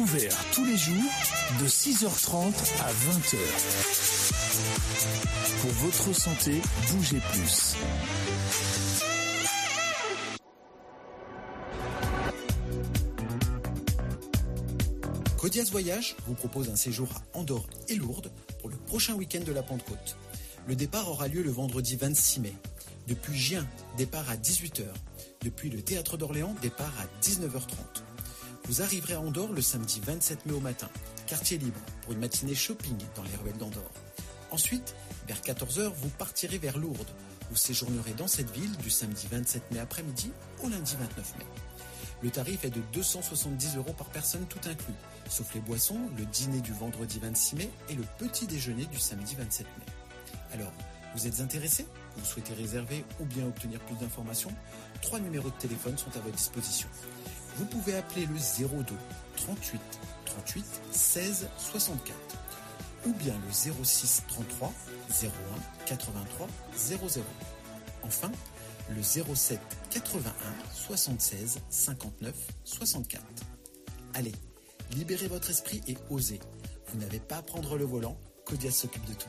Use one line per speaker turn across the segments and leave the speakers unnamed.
Ouvert tous les jours de 6h30 à 20h. Pour votre santé, bougez plus.
Codias Voyage vous propose un séjour à Andorre et Lourdes pour le prochain week-end de la Pentecôte. Le départ aura lieu le vendredi 26 mai. Depuis Gien, départ à 18h. Depuis le théâtre d'Orléans, départ à 19h30. Vous arriverez à Andorre le samedi 27 mai au matin, quartier libre, pour une matinée shopping dans les ruelles d'Andorre. Ensuite, vers 14h, vous partirez vers Lourdes. Vous séjournerez dans cette ville du samedi 27 mai après-midi au lundi 29 mai. Le tarif est de 270 euros par personne tout inclus, sauf les boissons, le dîner du vendredi 26 mai et le petit déjeuner du samedi 27 mai. Alors, vous êtes intéressé? Vous souhaitez réserver ou bien obtenir plus d'informations? Trois numéros de téléphone sont à votre disposition. Vous pouvez appeler le 02 38 38 16 64 ou bien le 06 33 01 83 00. Enfin, le 07 81 76 59 64. Allez, libérez votre esprit et osez. Vous n'avez pas à prendre le volant, Codias s'occupe de tout.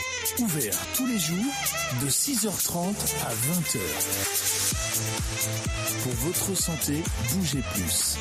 ouvert tous les jours de 6h30 à 20h. Pour votre santé, bougez plus.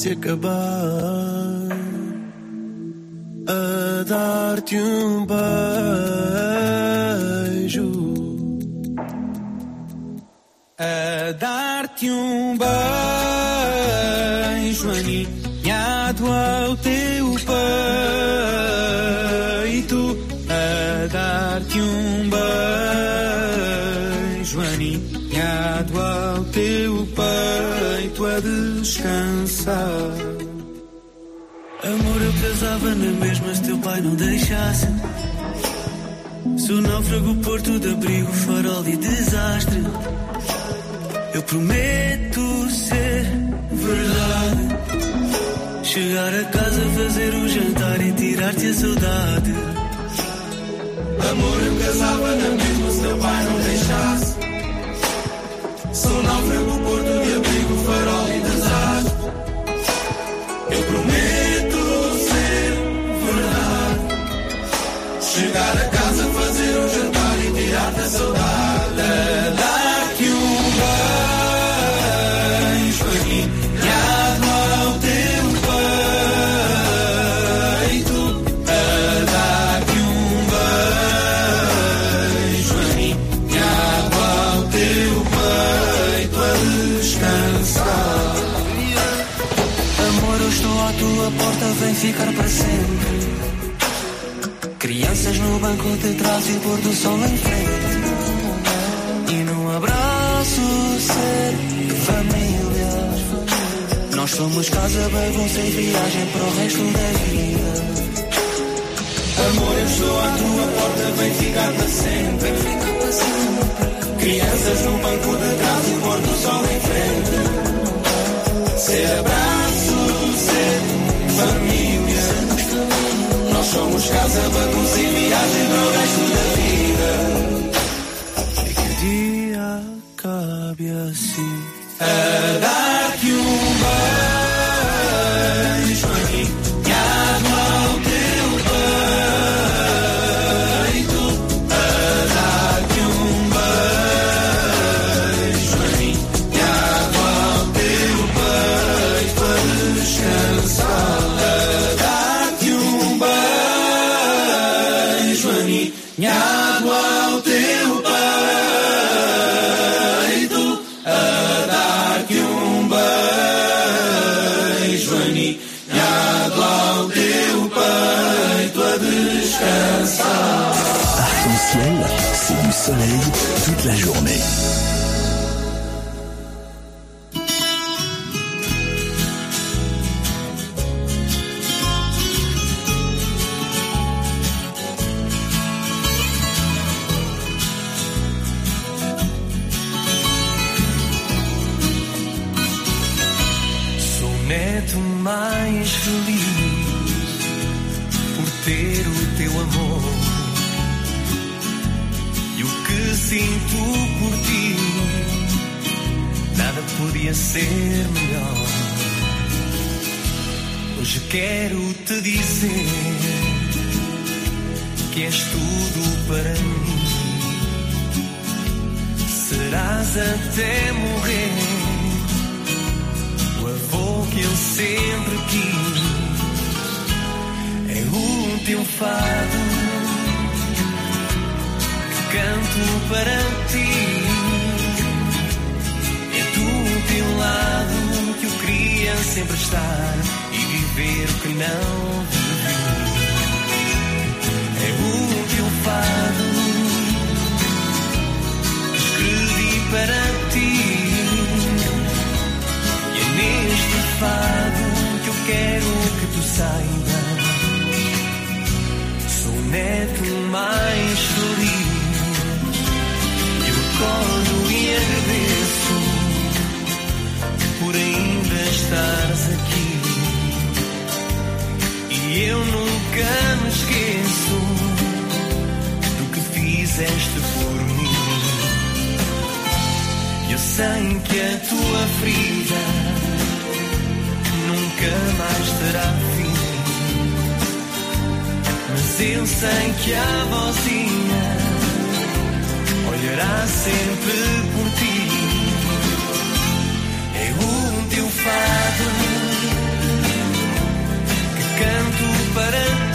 Pena se Náufrago, porto de abrigo, farol e desastre. Eu prometo ser verdade. Chegar a casa, fazer o jantar e tirar-te a saudade.
Amor, eu casava na mesma se teu pai não deixasse.
Pôr do sol em frente. E num abraço ser família. Nós somos casa, bagunça e viagem para o resto da vida.
Amor, eu estou à tua porta, vem ficar para sempre. Crianças no banco de trás e pôr do sol em frente. Ser abraço, ser família. Somos casa, bagunça e viagem para o resto da vida.
Toute la journée.
Mais feliz por sinto por ti, nada podia ser melhor. Hoje quero te dizer que és tudo para mim. Serás até morrer o avô que eu sempre quis. É o teu fado canto para ti. É do teu lado que eu queria sempre estar e viver o que não vivi. É o teu fado que escrevi para ti. E é neste fado que eu quero que tu saibas. Sou neto mais feliz colo e agradeço por ainda estares aqui. E eu nunca me esqueço do que fizeste por mim. Eu sei que a tua ferida nunca mais terá fim. Mas eu sei que a vozinha será sempre por ti. É o teu fado que canto para ti.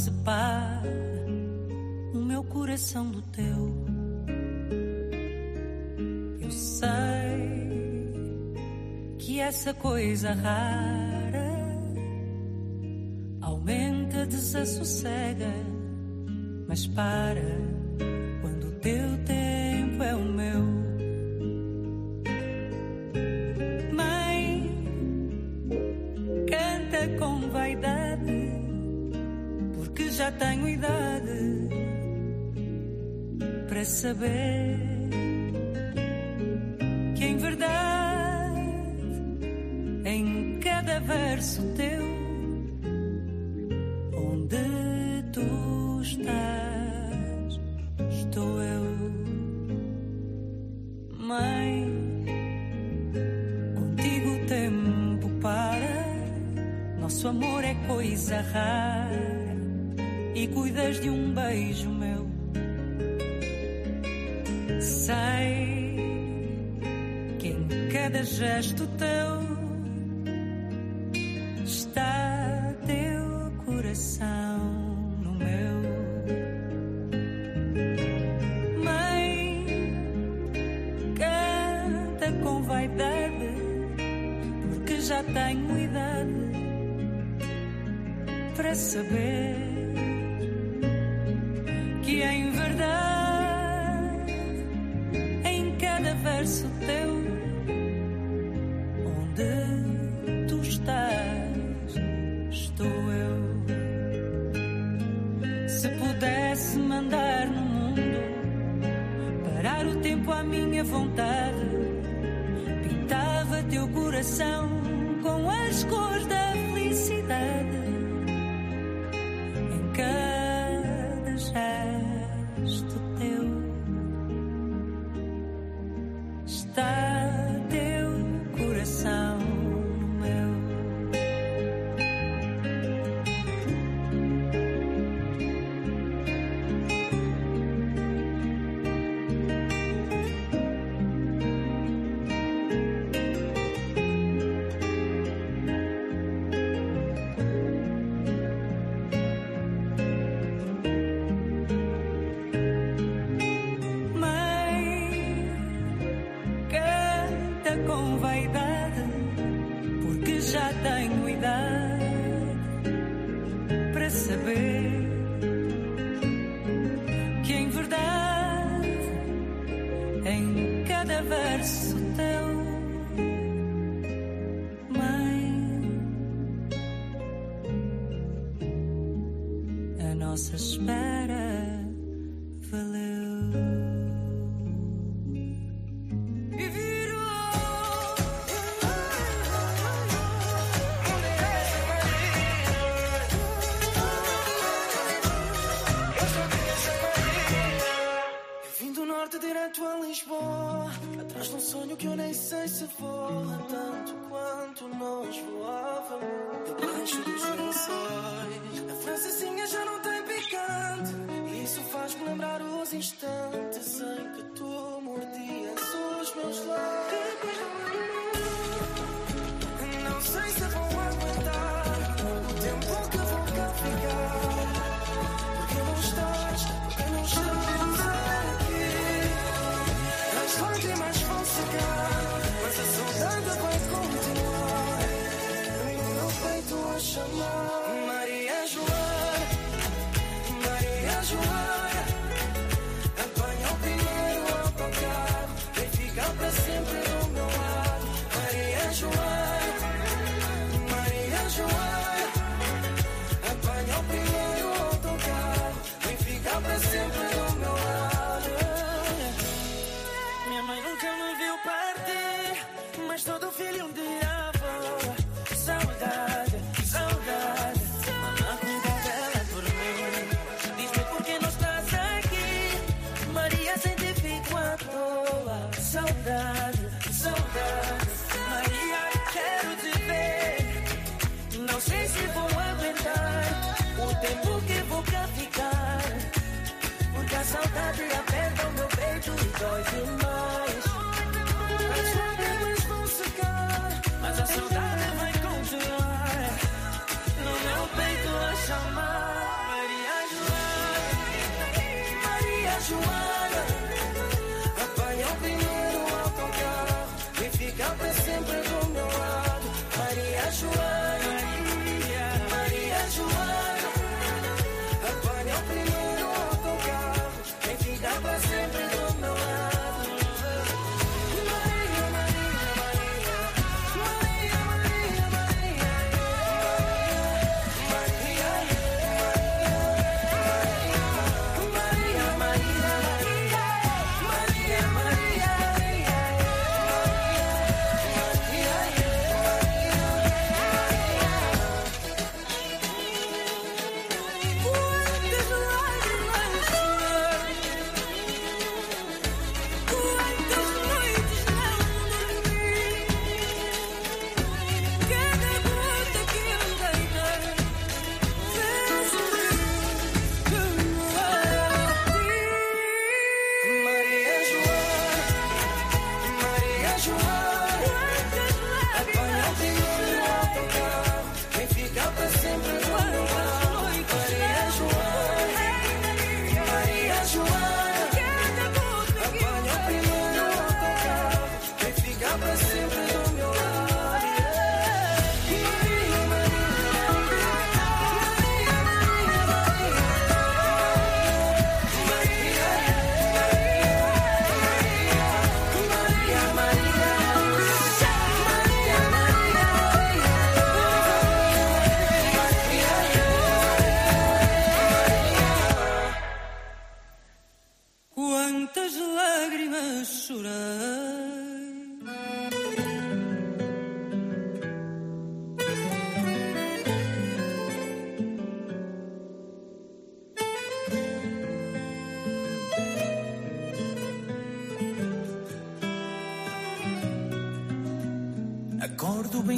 separ o
meu coração
do
teu.
Eu sei que essa coisa rara aumenta, desassossega, mas para. e cuidas de um beijo meu. Sei que em cada gesto teu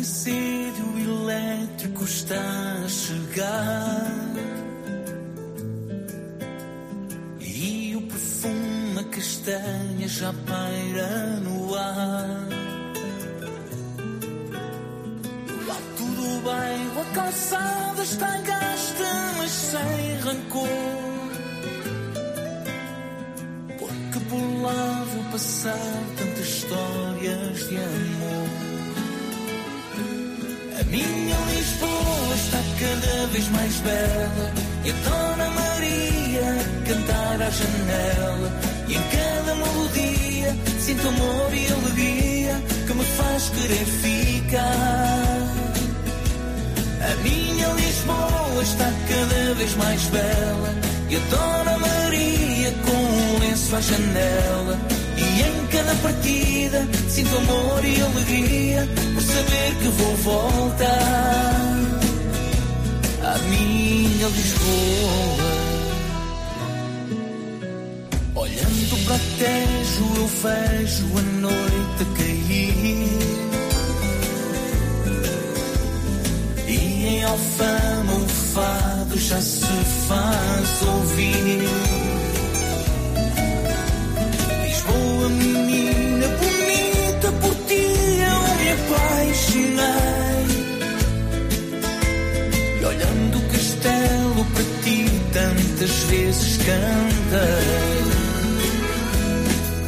Acordo bem cedo, o elétrico está a chegar. E o perfume castanha já paira janela. E em cada melodia sinto amor e alegria Que me faz querer ficar. A minha Lisboa está cada vez mais bela. E a Dona Maria com um lenço à janela. E em cada partida sinto amor e alegria por saber que vou voltar. À minha Lisboa. Tejo eu vejo a noite cair. E em Alfama o fado já se faz ouvir. Lisboa, menina bonita, por ti eu me apaixonei. E olhando o castelo para ti, tantas vezes cantei.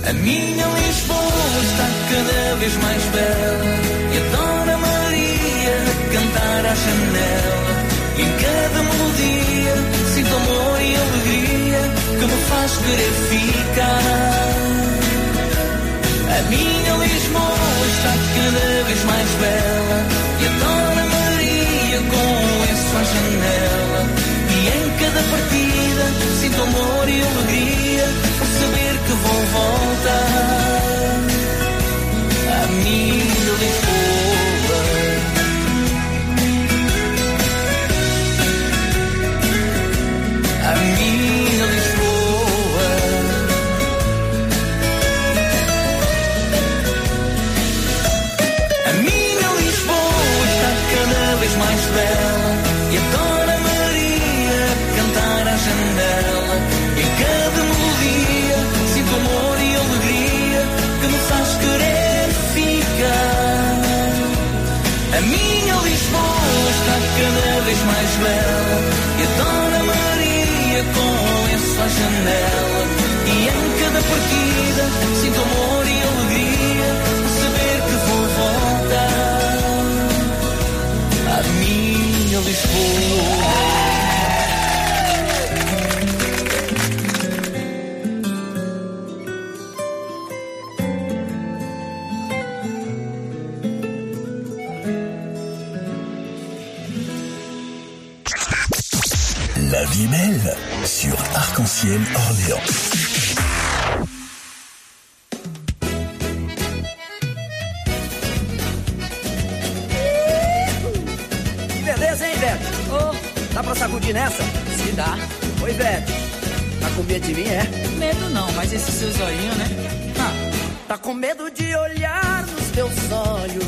A minha Lisboa está cada vez mais bela. E a Dona Maria cantar à janela. E em cada melodia sinto amor e alegria que me faz querer ficar. A minha Lisboa está cada vez mais bela E a Dona Maria com um lenço à janela cada partida. Sinto amor e alegria Por saber que vou voltar. A minha Lisboa vez mais bela E a Dona Maria com lenço à janela E em cada partida sinto amor e alegria Por saber que vou voltar à minha Lisboa.
Arc-en-Ciel Orléans.
Que beleza, hein, velho? Ô, dá pra sacudir nessa? Se dá. Oi, velho. Tá com medo de mim, é?
Medo não, mas esse seu zoinho, né?
Tá com medo de olhar nos teus olhos.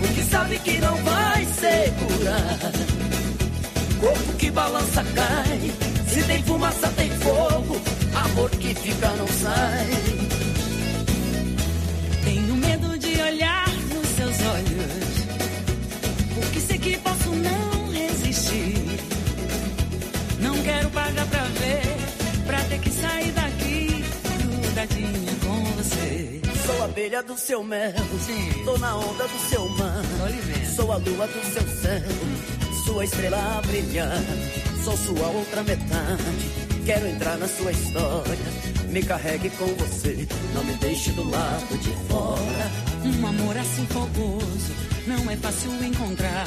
Porque sabe que não vai segurar. Corpo que balança cai. Se tem fumaça, tem fogo. Amor que fica, não sai.
Tenho medo de olhar nos seus olhos. Porque sei que posso não resistir. Não quero pagar pra ver. Pra ter que sair daqui grudadinha com você.
Sou abelha do seu mel. Tô na onda do seu mar. Sou a lua do seu céu. Sua estrela a brilhar. Sou sua outra metade. Quero entrar na sua história. Me carregue com você. Não me deixe do lado de fora.
Um amor assim fogoso não é fácil encontrar.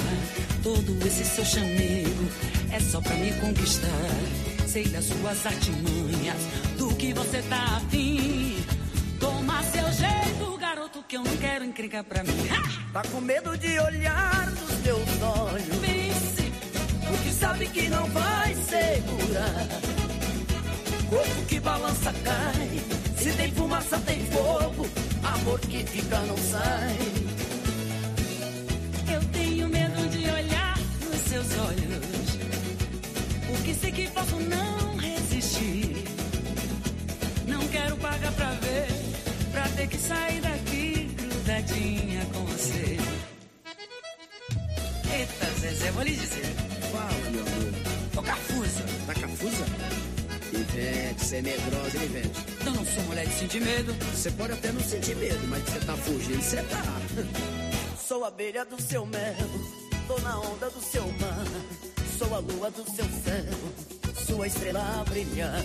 Todo esse seu chamego é só pra me conquistar. Sei das suas artimanhas, do que você tá afim. Tô encrencar pra mim.
Tá com medo de olhar nos sabe que não vai segurar. Corpo que balança cai. Se tem fumaça, tem fogo. Amor que fica, não sai.
Eu tenho medo de olhar nos seus olhos. Porque sei que posso não resistir. Não quero pagar pra ver. Pra ter que sair daqui grudadinha com você. Eita, Zezé, vou lhe dizer.
Fala, meu amor.
Tô cafusa.
Tá cafusa? Ivete, você é medrosa, hein, Ivete?
Eu não sou mulher de sentir medo.
Você pode até não sentir medo, mas você tá fugindo, você tá.
Sou abelha do seu mel, tô na onda do seu mar. Sou a lua do seu céu, sua estrela a brilhar.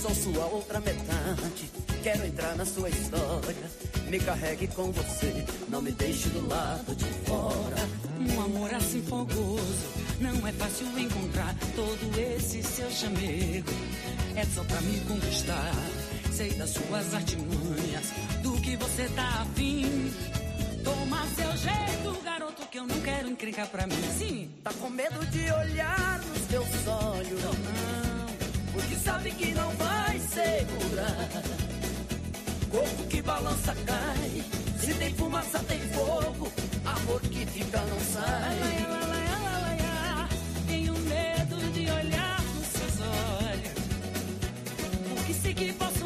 Sou sua outra metade, quero entrar na sua história. Me carregue com você, não me deixe do lado de fora.
Um amor assim fogoso, não é fácil encontrar todo esse seu chamego. É só pra me conquistar, sei das suas artimanhas, do que você tá afim. Toma seu jeito, garoto, que eu não quero encrencar pra mim. Sim,
Tá com medo de olhar nos teus olhos.
não.
Porque sabe que não vai segurar. Corpo que balança cai. Se tem fumaça, tem fogo. Amor que fica, não sai.
Que posso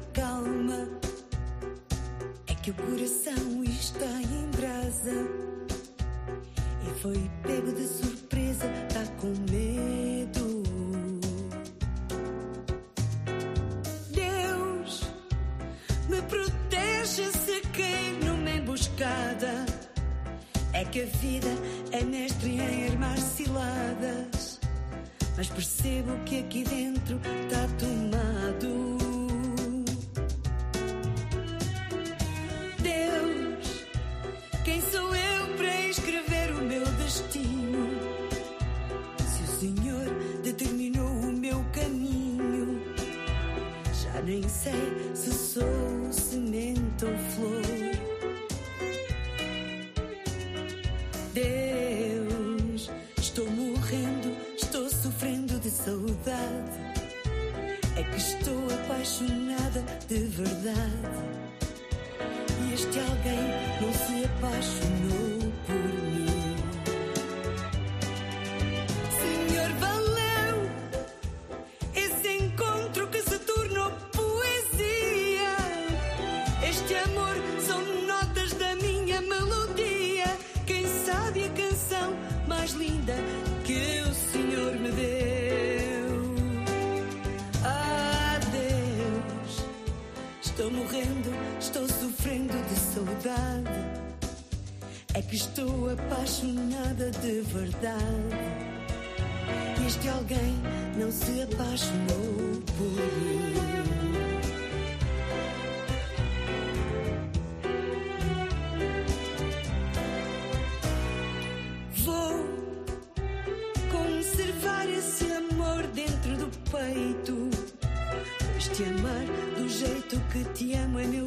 acalma. É que o coração está em brasa e foi pego de surpresa, tá com medo. Deus, me protege se cair numa emboscada. É que a vida é mestre em armar ciladas. Mas percebo que aqui dentro tá tomado. Quem sou eu para escrever o meu destino? Se o Senhor determinou o meu caminho, já nem sei se sou semente ou flor. Deus, estou morrendo, estou sofrendo de saudade. É que estou apaixonada de verdade. E este alguém não se apaixonou se apaixonou por mim. Vou conservar esse amor dentro do peito. Pois te amar do jeito que te amo é meu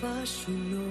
把许诺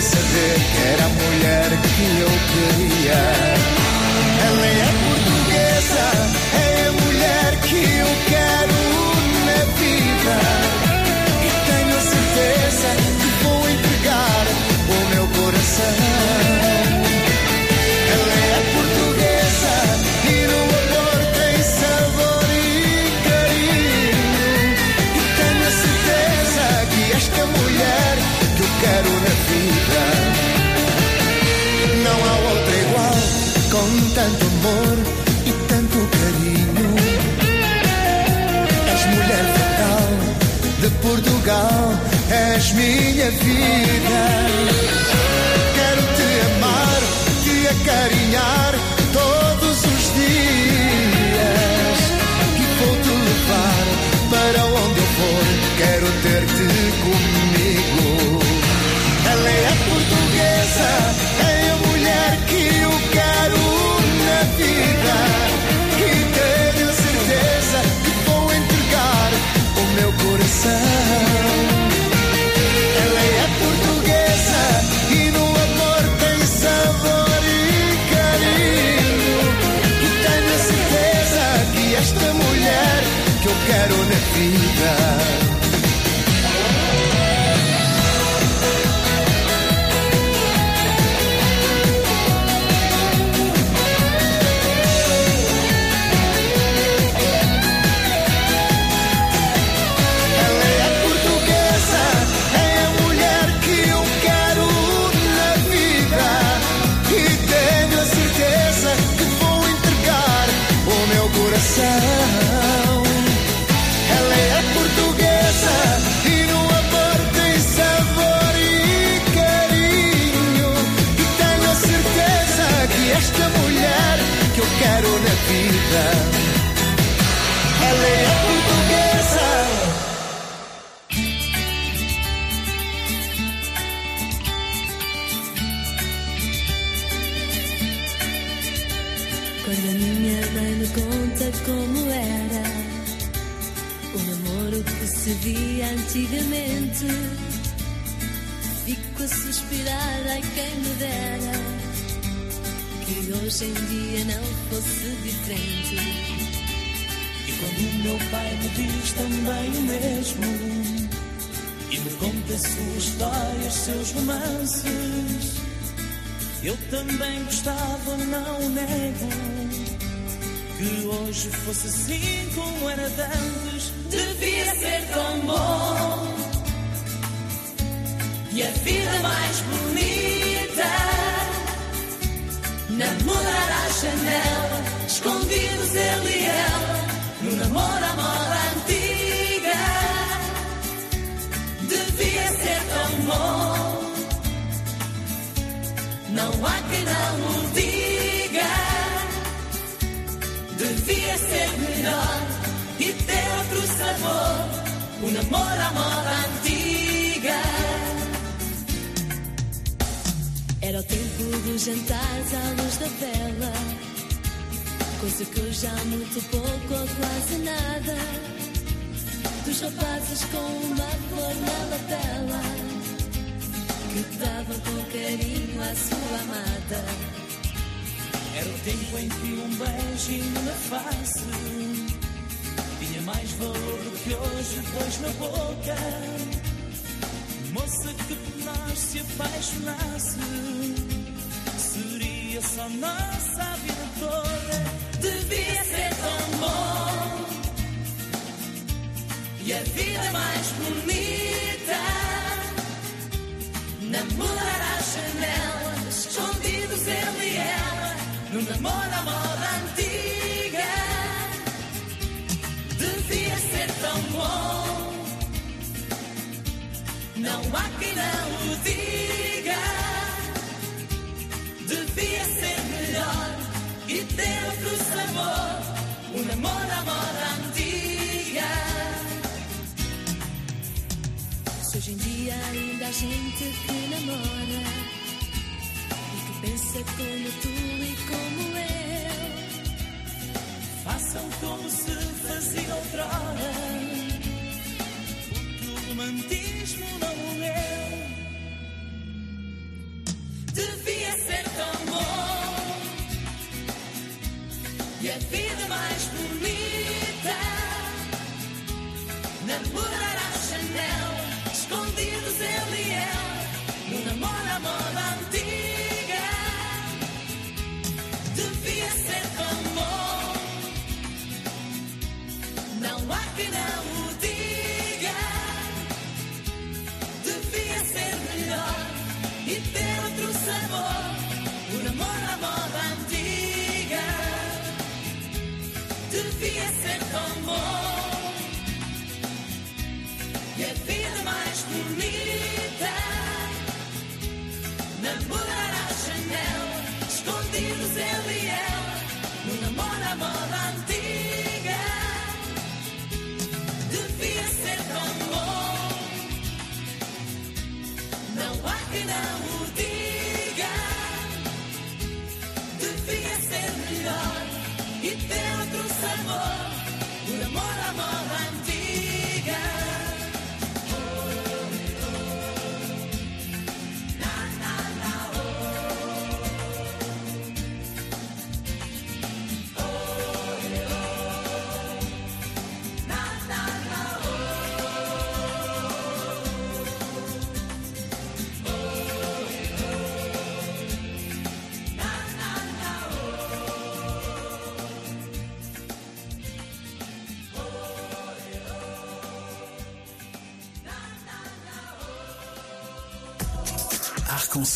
saber que
era a mulher que eu queria. és minha vida. Quero te amar, te acarinhar todos os dias. E vou te levar para onde eu for. Quero ter-te comigo. Ela é a portuguesa.
Quero na
antigamente, fico a suspirar, ai quem me dera que hoje em dia não fosse diferente.
E quando o meu pai me diz também o mesmo E me conta a sua história, os seus romances Eu também gostava, não nego Que hoje fosse assim como era
Devia ser tão bom e a vida mais bonita. Namorar à janela, escondidos ele e ela, no namoro à moda antiga. Devia ser tão bom, não há quem não o diga. Devia ser melhor outro sabor, o namoro à moda antiga.
Era o tempo dos jantares à luz da vela, coisa que eu já muito pouco ou quase nada. Dos rapazes com uma flor na lapela, que davam com carinho à sua amada.
Era o tempo em que um beijinho na face valor que hoje, dois na boca. Moça que por nós se apaixonasse Seria só nossa a vida toda.
Devia ser tão bom. E a vida mais bonita. Namorar à janela, escondidos ele e ela, no namoro não há quem não o diga. Devia ser melhor e ter outro sabor, o namoro à moda antiga.
Se hoje em dia ainda há gente que namora e que pensa como tu e como eu.
Façam como se fazia outrora Porque o romantismo
vida mais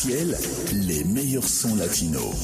Les meilleurs sons latinos.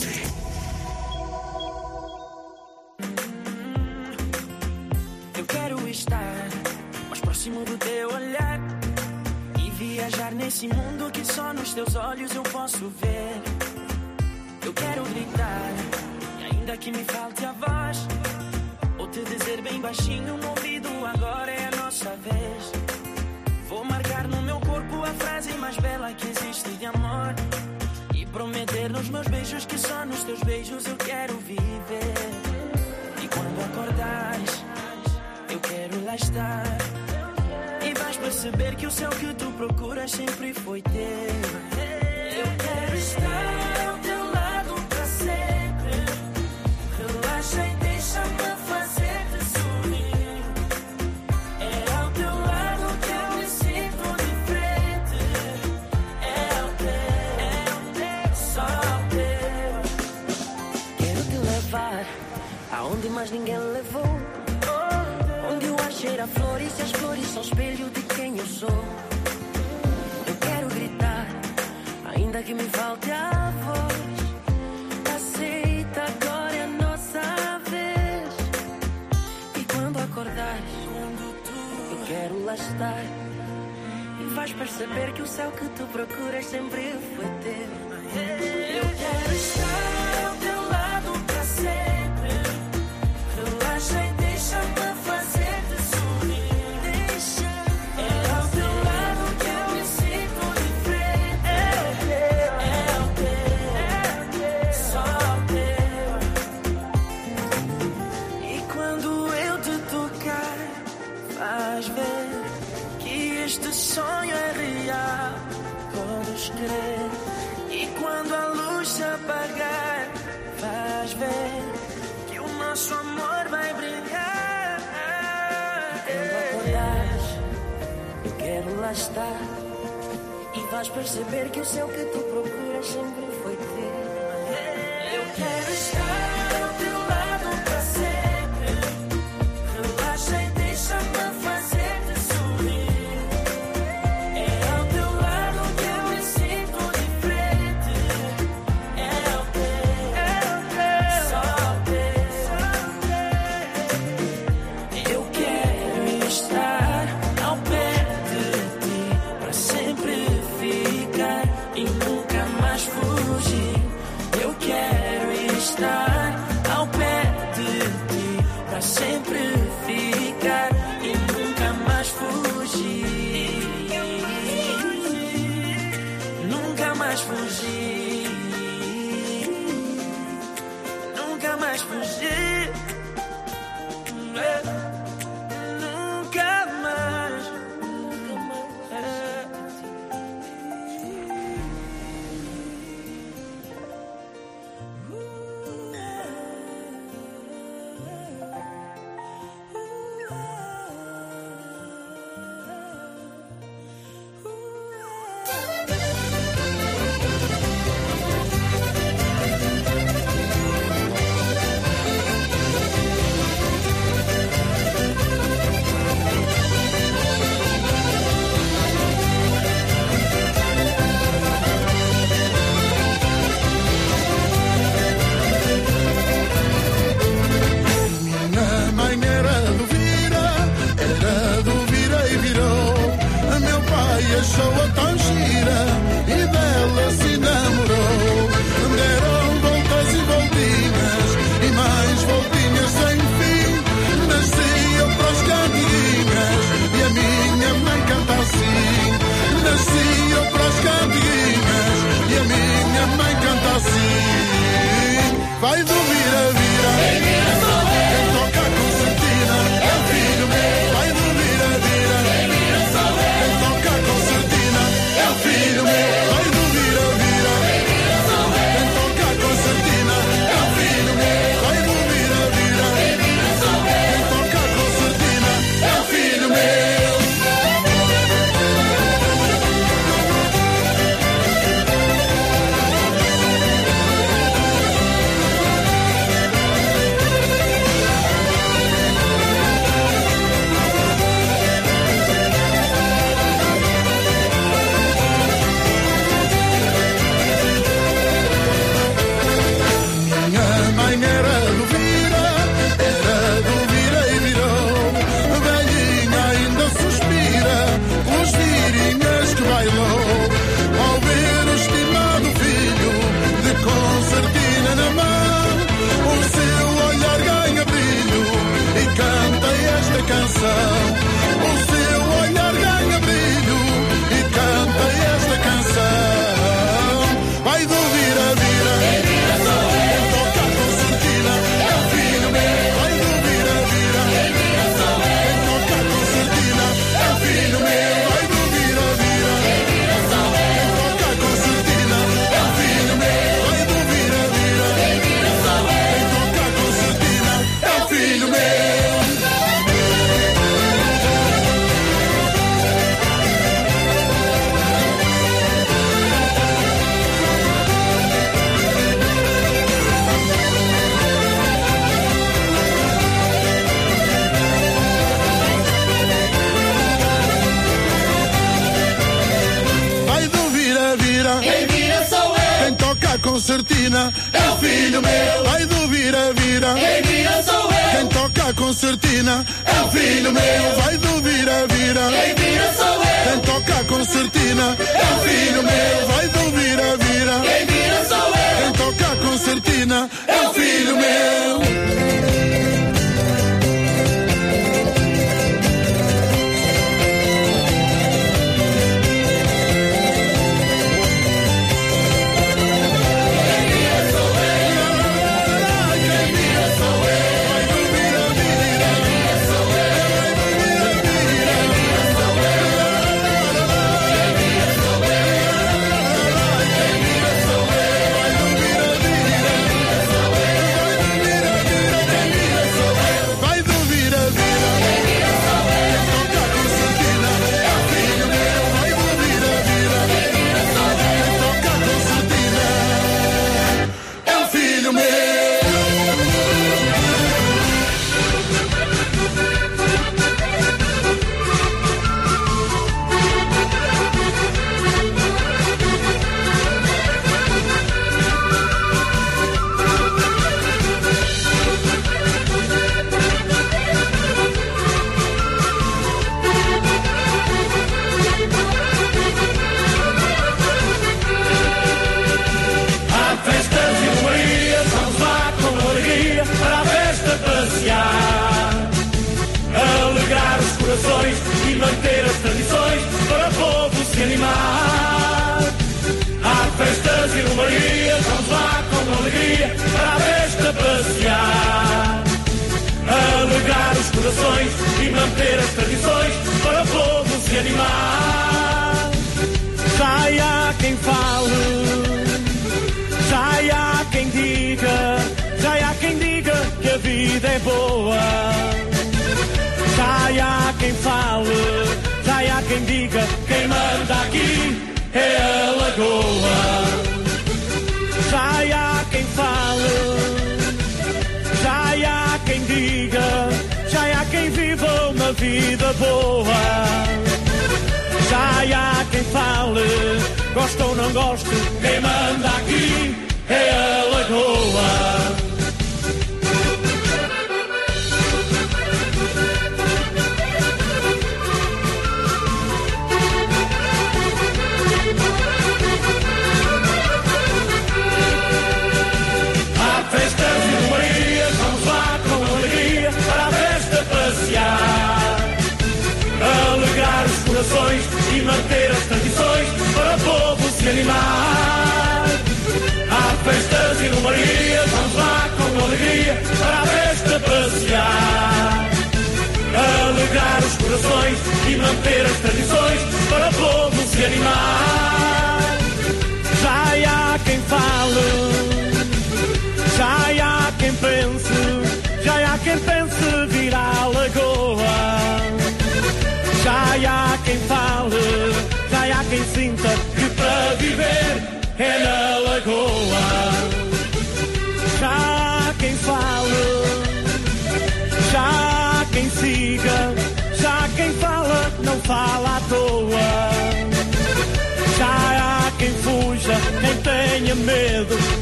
medo.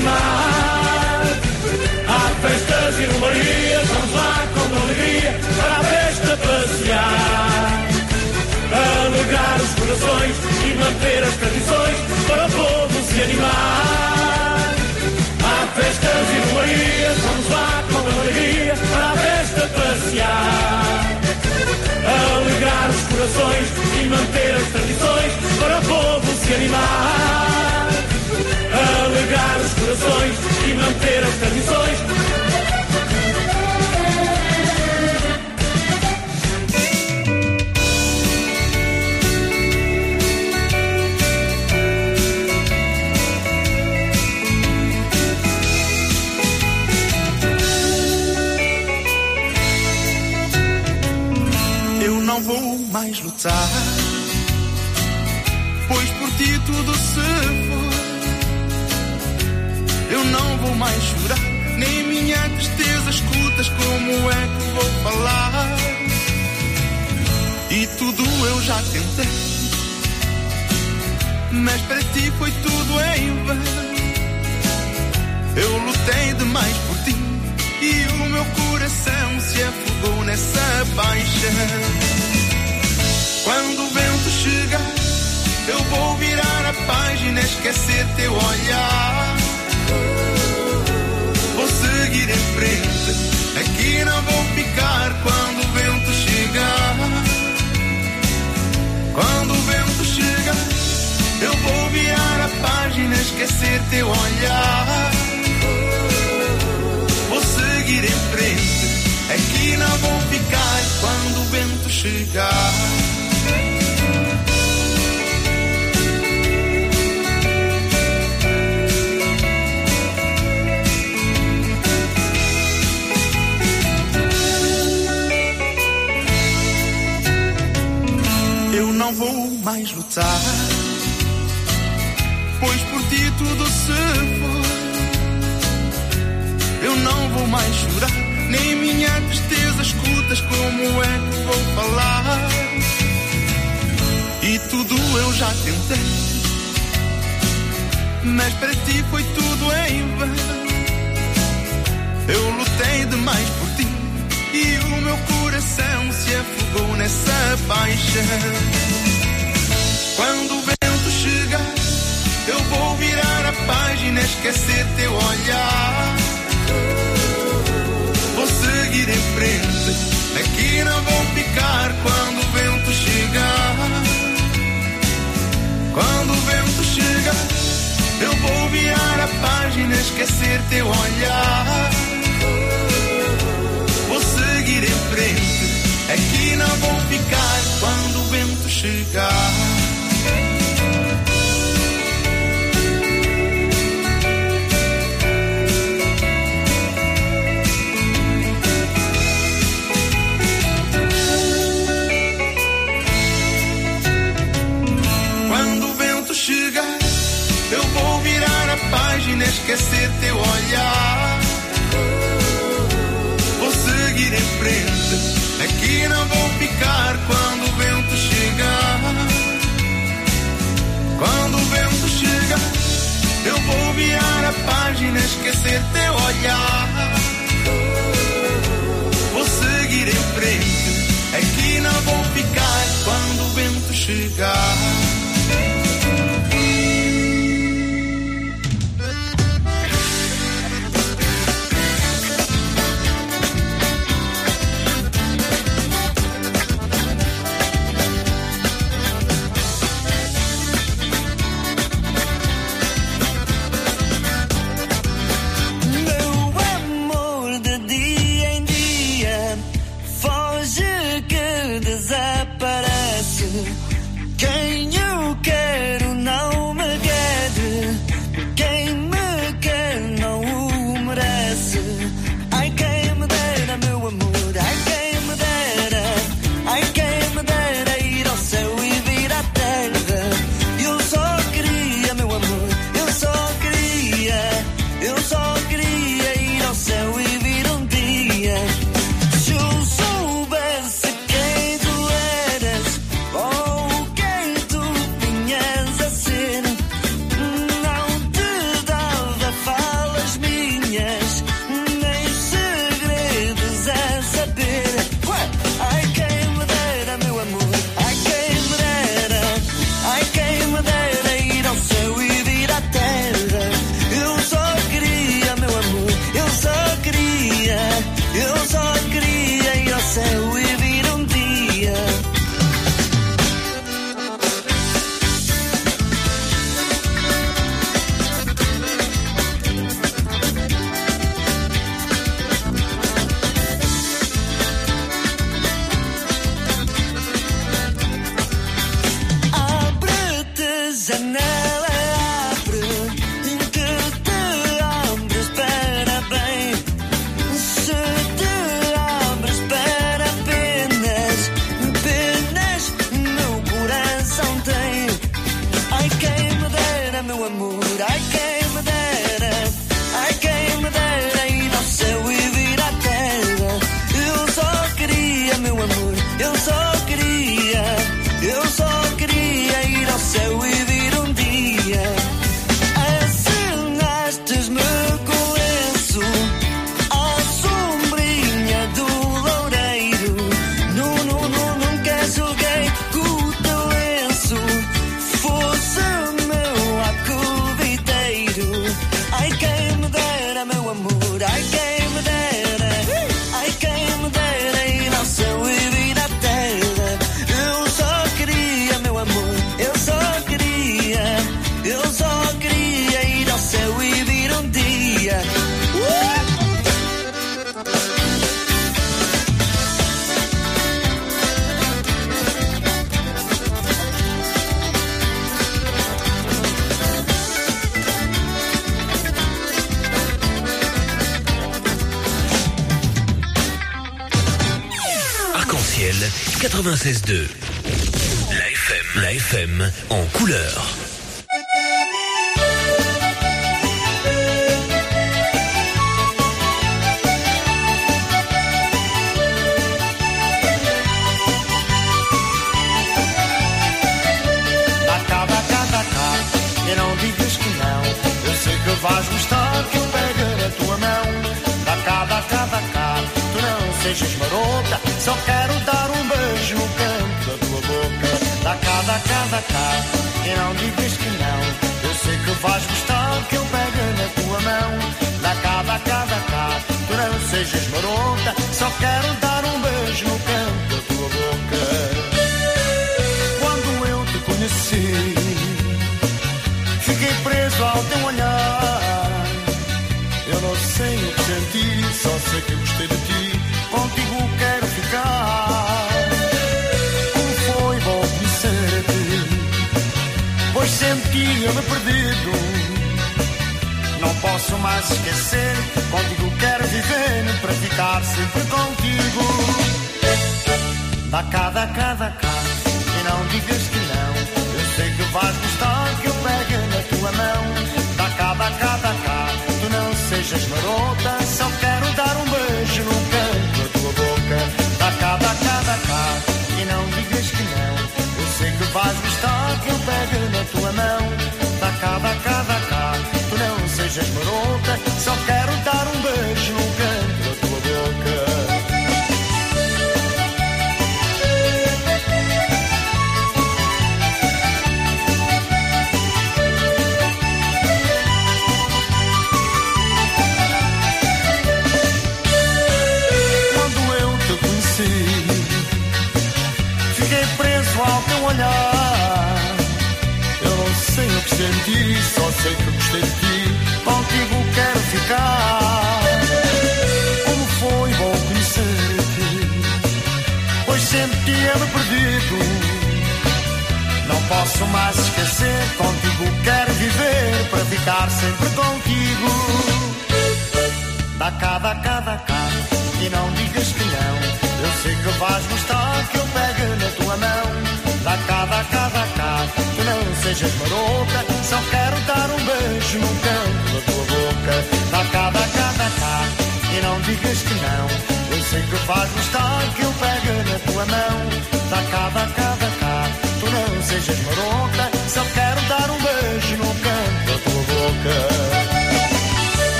animar. Há festas e romarias, vamos lá com alegria para a festa passear. Alegrar os corações e manter as tradições para o povo se animar.
Há
festas e romarias, vamos lá com alegria para a festa passear. Alegrar os corações e manter as tradições para o povo se animar canções e manter as tradições.
Eu não
vou mais lutar, pois por ti tudo se eu não vou mais chorar, nem minha tristeza escutas como é que vou falar. E tudo eu já tentei, mas para ti foi tudo em vão. Eu lutei demais por ti e o meu coração se afogou nessa paixão. Quando o vento chegar, eu vou virar a página, esquecer teu olhar. Vou seguir em frente, aqui não vou ficar quando o vento chegar. Quando o vento chegar, eu vou virar a página, esquecer teu olhar. Vou seguir em frente, aqui não vou ficar quando o vento chegar. Não vou mais lutar, pois por ti tudo se foi. Eu não vou mais chorar, nem minha tristeza escutas como é que vou falar. E tudo eu já tentei, mas para ti foi tudo em vão. Eu lutei demais por ti e o meu coração se afogou nessa paixão. Quando o vento chegar, eu vou virar a página, esquecer teu olhar. Vou seguir em frente, aqui não vou ficar quando o vento chegar. Quando o vento chegar, eu vou virar a página, esquecer teu olhar. Vou seguir em frente, aqui não vou ficar quando o vento chegar. Esquecer teu olhar. Vou seguir em frente, aqui não vou ficar quando o vento chegar. Quando o vento chegar, eu vou virar a página, esquecer teu olhar. Vou seguir em frente, aqui não vou ficar quando o vento chegar.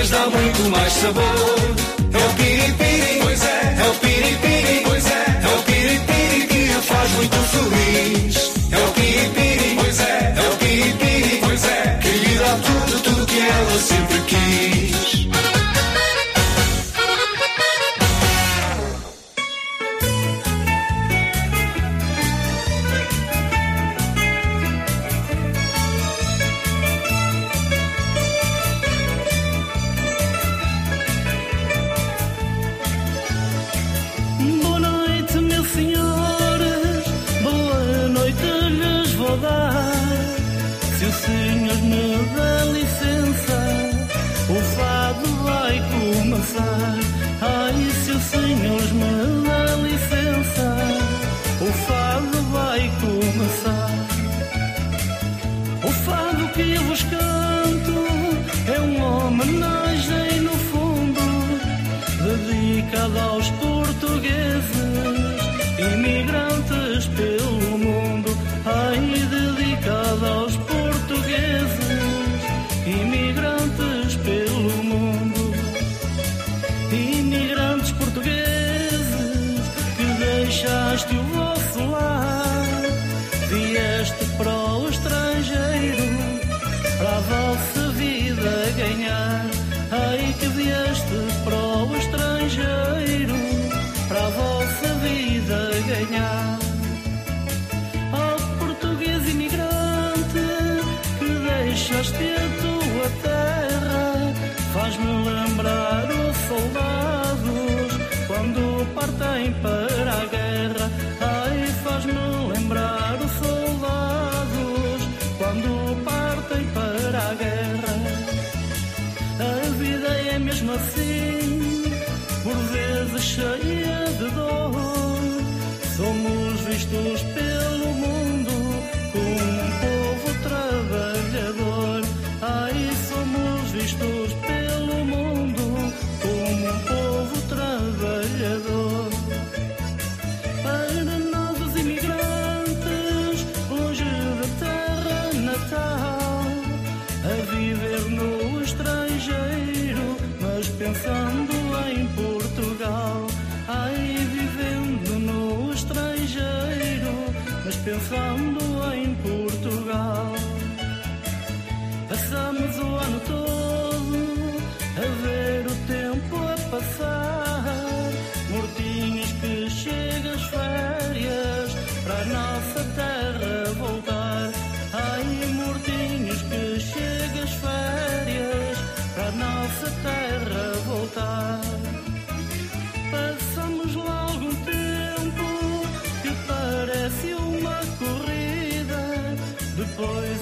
mas
dá muito mais sabor. É o piripiri, pois é, é o piripiri, pois é, é o piripiri que a faz muito feliz. É o piripiri, pois é, é o piripiri, pois é, que lhe dá tudo, tudo que ela sempre quis.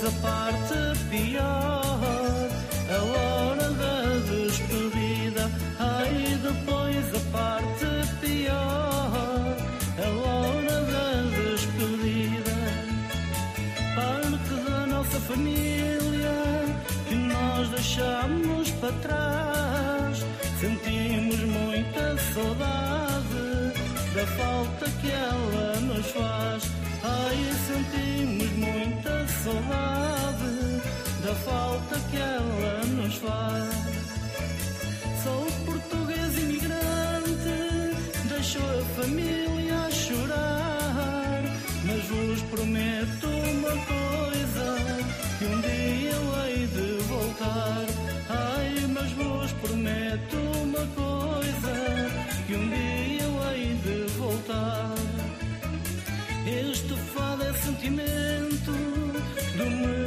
A parte pior, a hora da despedida. Ai, depois a parte pior, a hora da despedida. Parte da nossa família que nós deixamos para trás. Sentimos muita saudade da falta que ela nos faz. Ai, sentimos muita saudade da falta que ela nos faz. Sou português imigrante, deixo a família a chorar. Mas vos prometo uma coisa: que um dia eu hei de voltar. Ai, mas vos prometo uma coisa: que um dia eu hei de voltar. Este fado é sentimento do melhor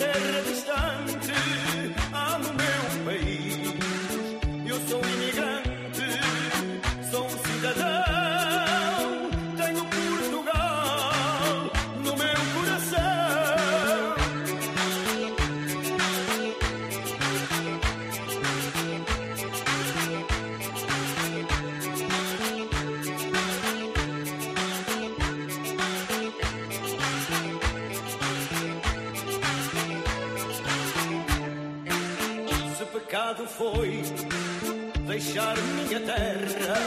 diz foi deixar minha terra,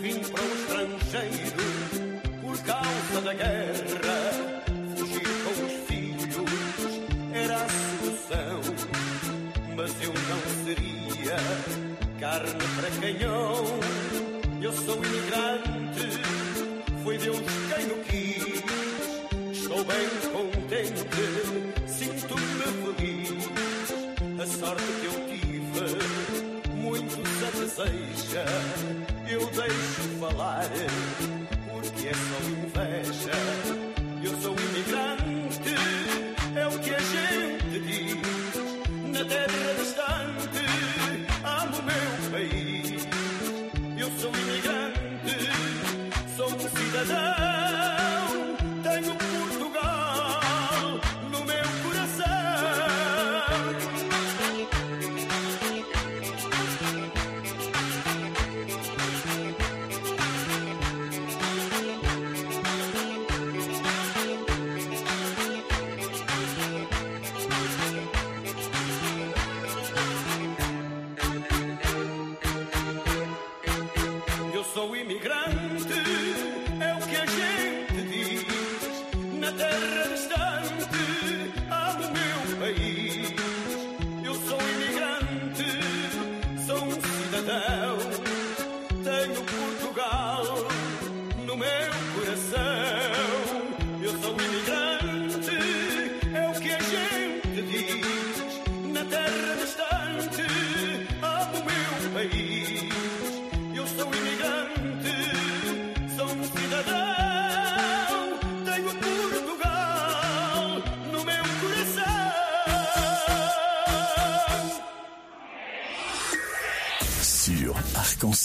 vim para o estrangeiro por causa da guerra. Fugir com os filhos era a solução, mas eu não seria carne para canhão. Eu sou imigrante, foi Deus quem o quis. Estou bem satisfecha. Eu deixo falar,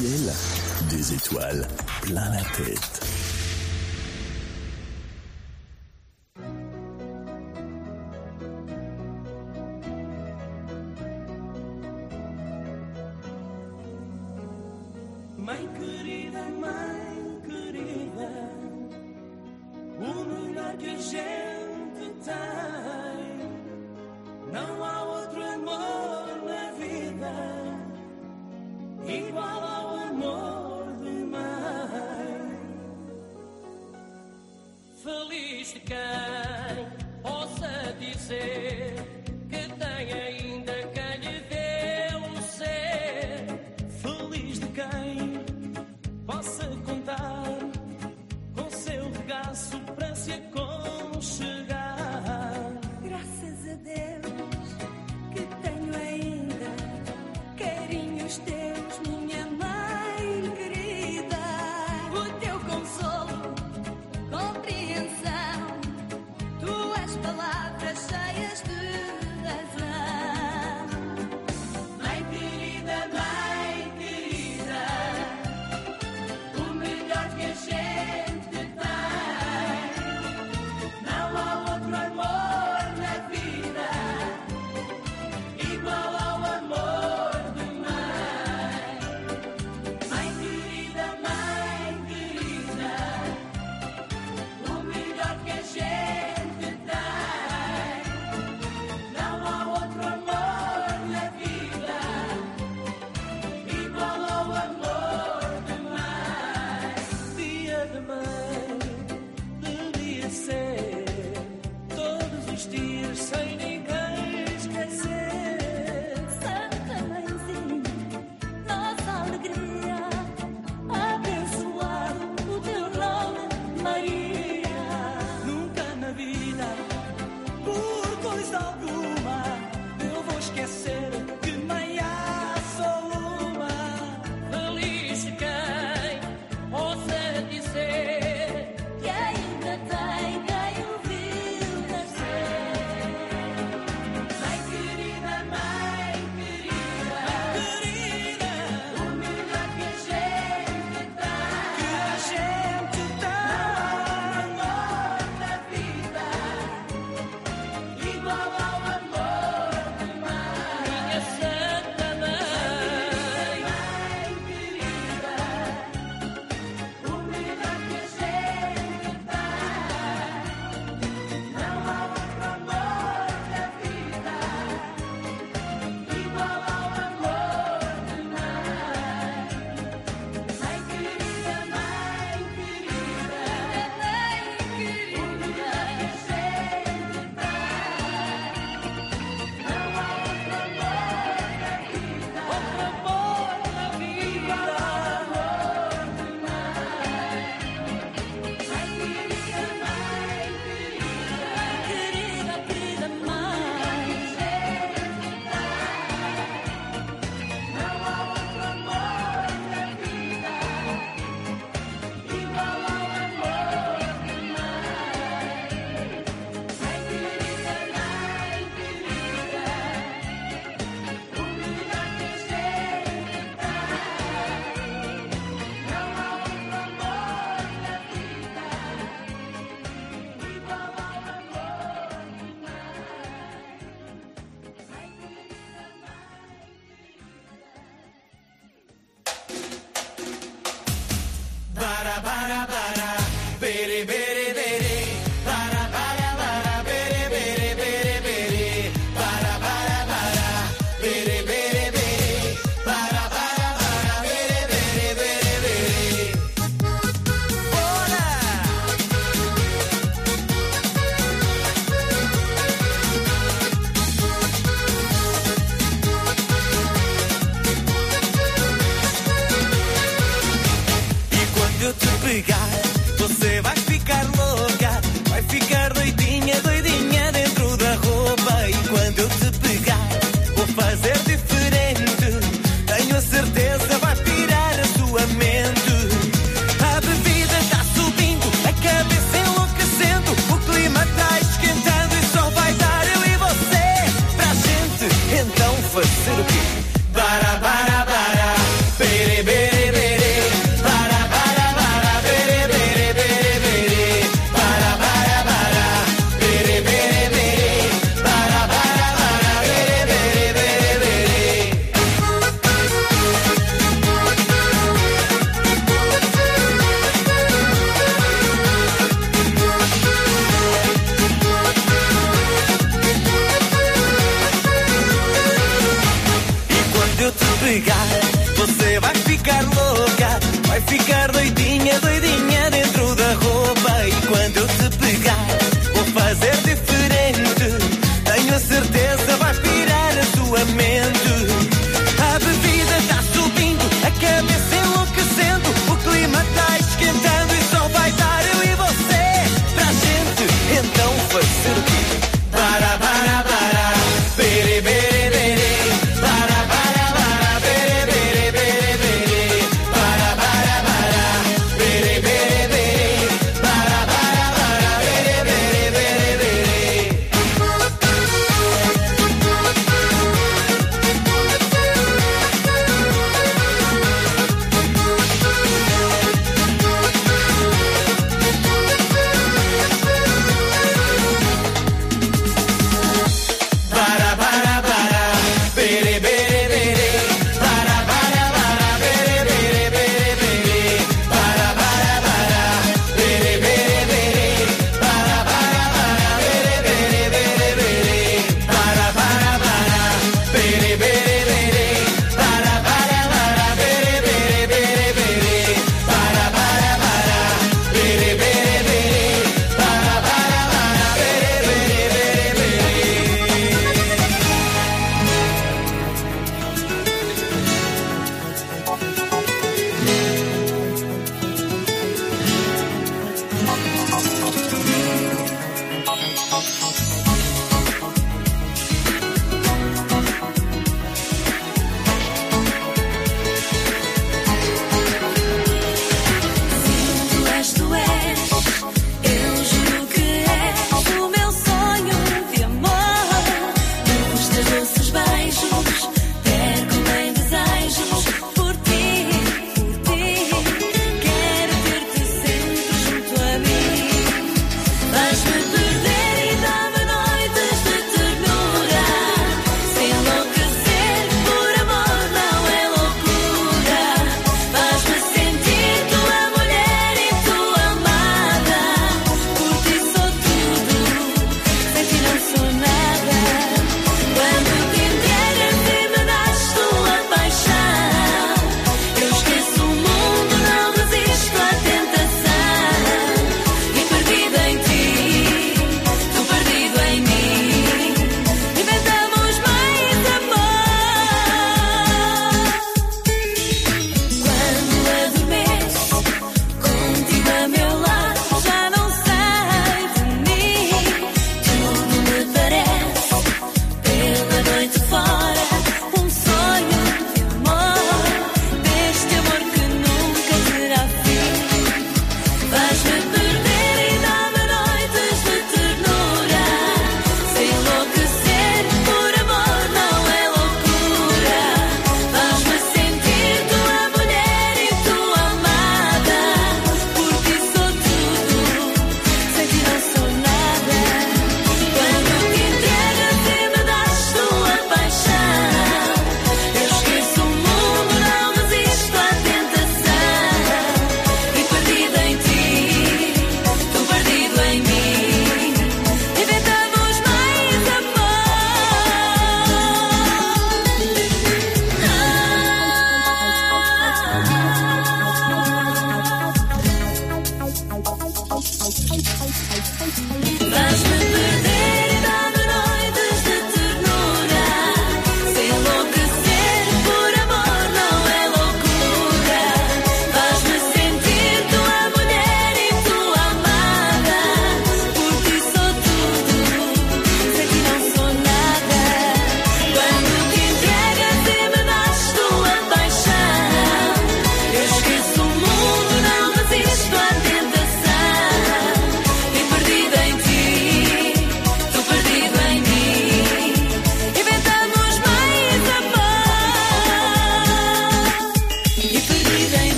Des étoiles plein la tête.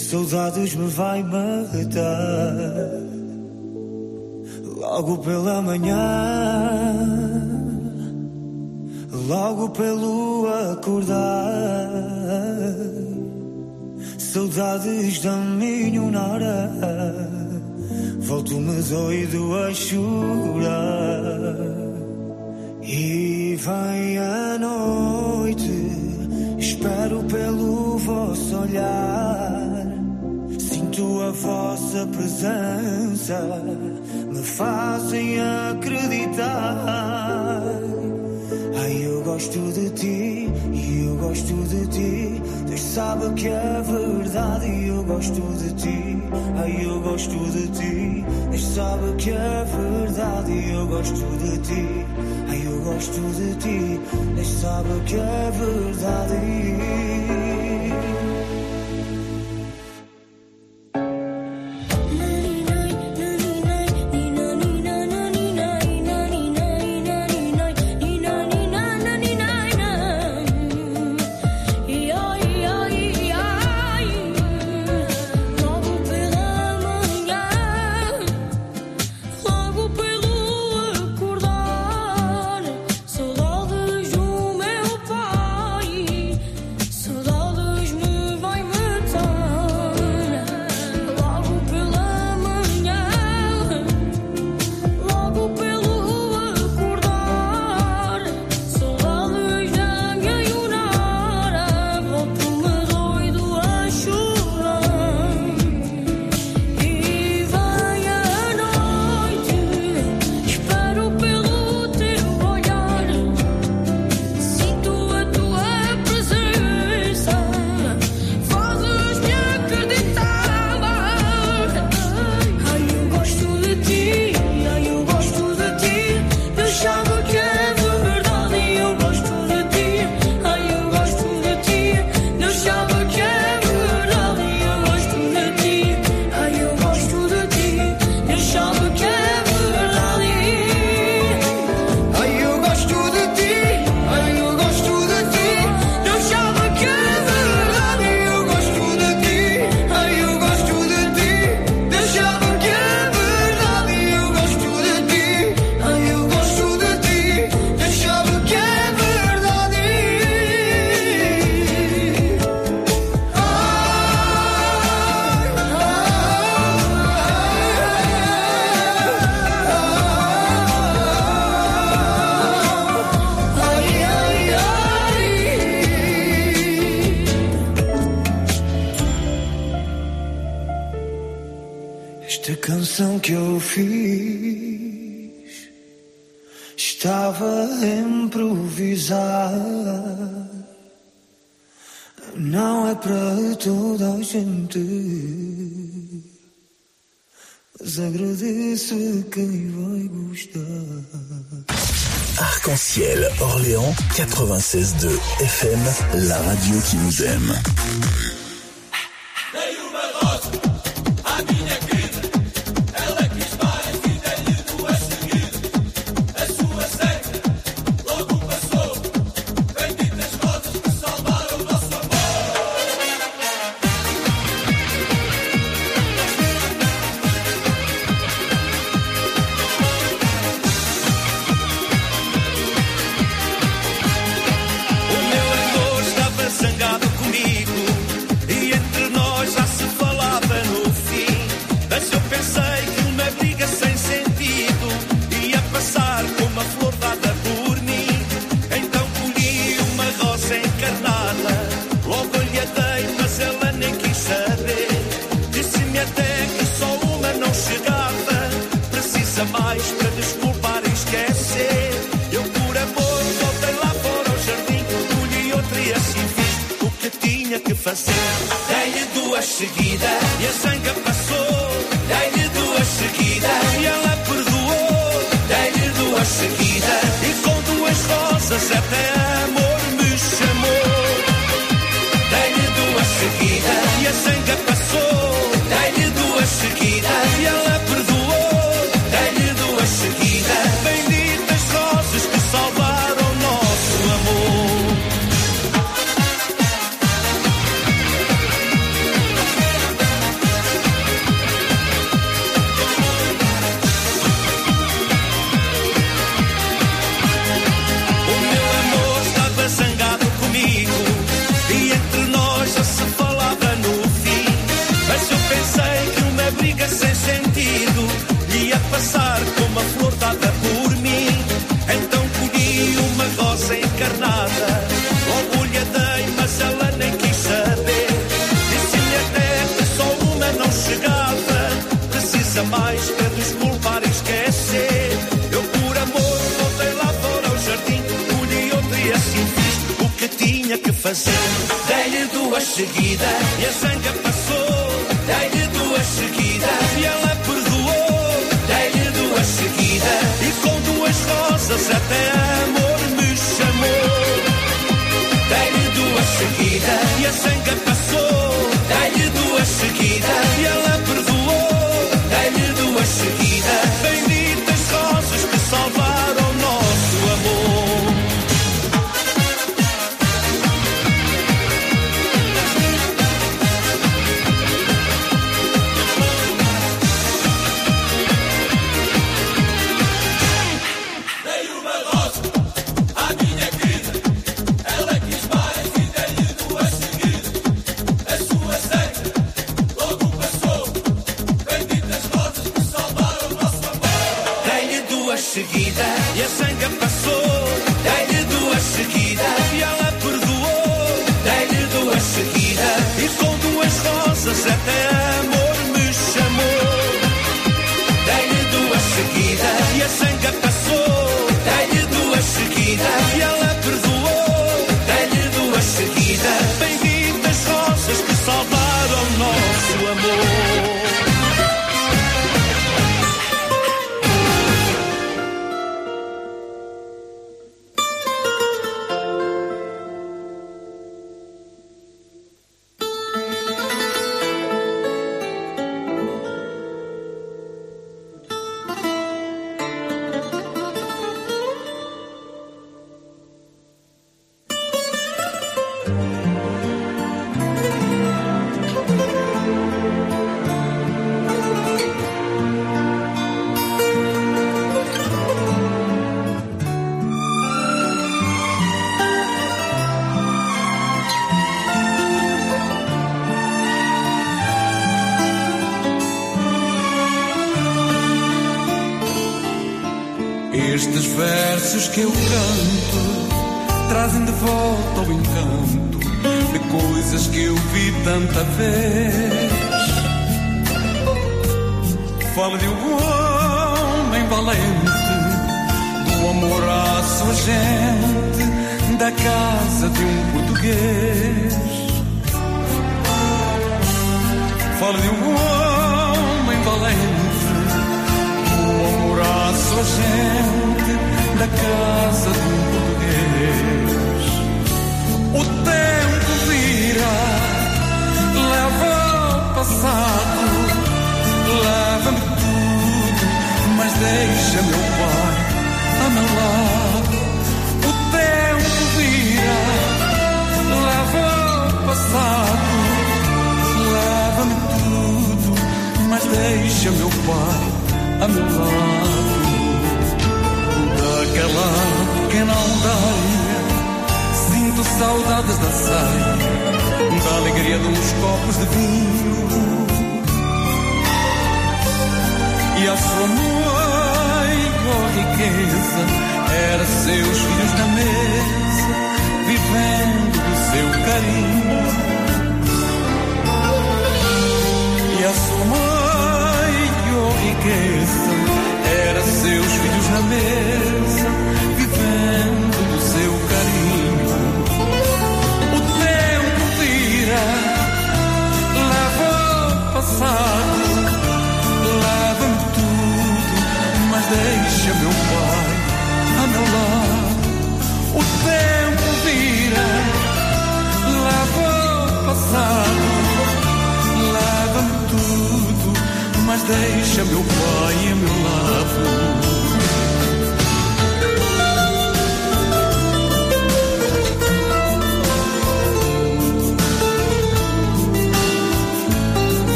Soldados me
vai
matar. Logo pela manhã Logo pelo acordar Saudades da minha nora Volto-me doido a chorar. E vem a noite Espero pelo vosso olhar a vossa presença me fazem acreditar. Ai, eu gosto de ti e eu gosto de ti. Deus sabe que é verdade e eu gosto de ti. Ai, eu gosto de ti. Deus sabe que é verdade e eu gosto de ti. Ai, eu gosto de ti. Deus sabe que é verdade.
96.2 FM, la radio qui nous aime.
fazer. Dei-lhe duas seguidas e a sanga passou. Dei-lhe duas seguidas e ela perdoou. Dei-lhe duas seguidas e com duas rosas até amor me chamou. Dei-lhe duas seguidas e a sanga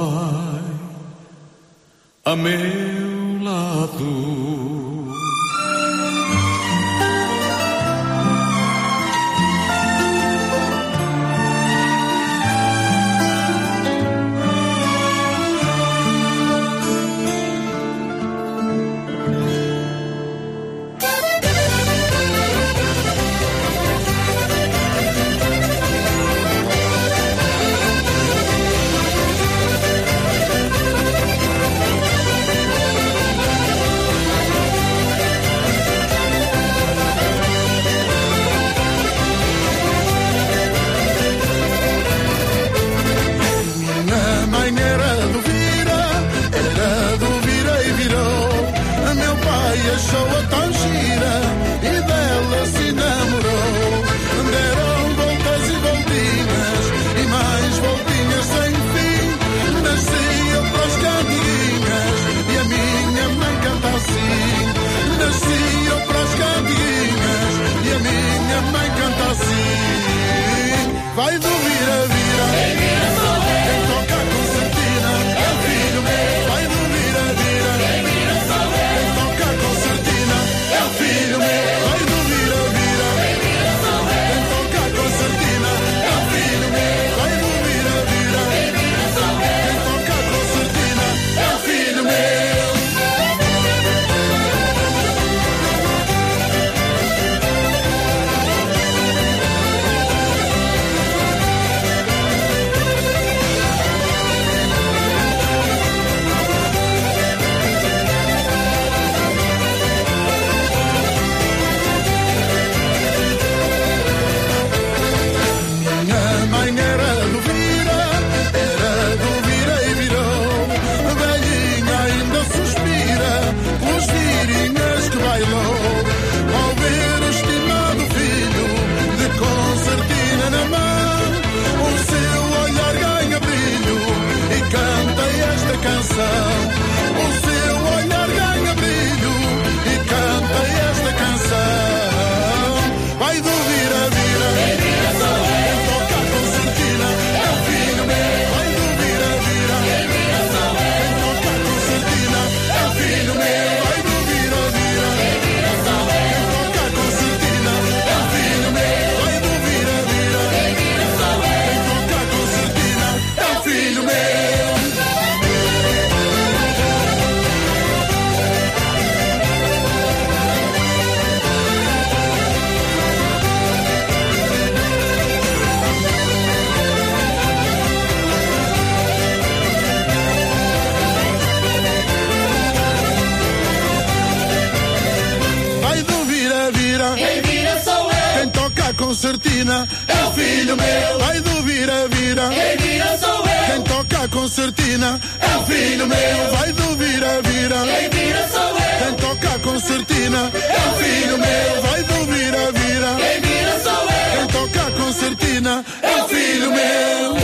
pai a meu lado.
É o filho meu. Vai do vira, vira.
Quem vira sou eu.
Quem toca a concertina. É o filho meu. Vai do vira, vira.
Quem vira sou eu.
Quem toca a concertina. É o filho meu. Vai do vira, vira.
Quem vira sou eu.
Quem toca a concertina.
É
o filho meu.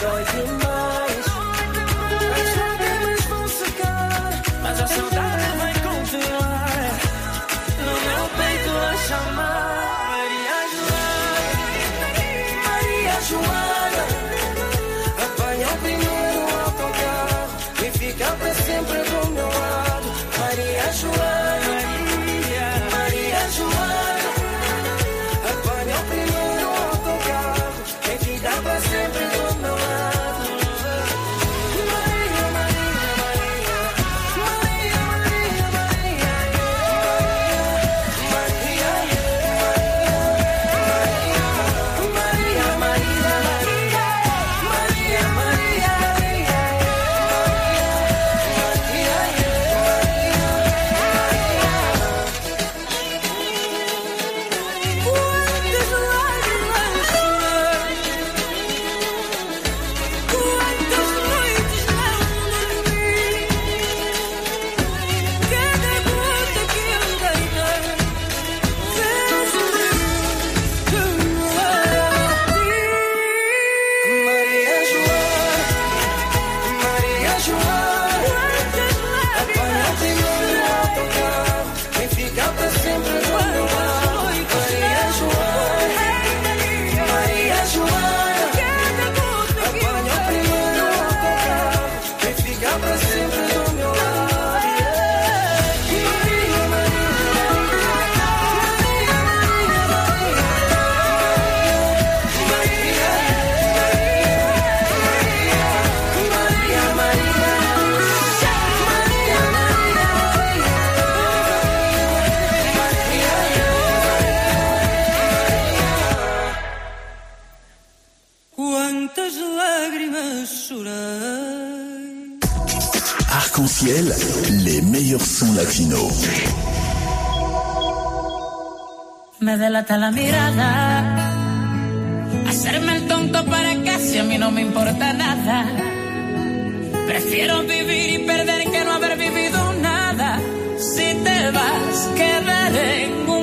Peito
delata la mirada. Hacerme el tonto para casi a mí no me importa nada. Prefiero vivir y perder que no haber vivido nada. Si te vas, quedaré en un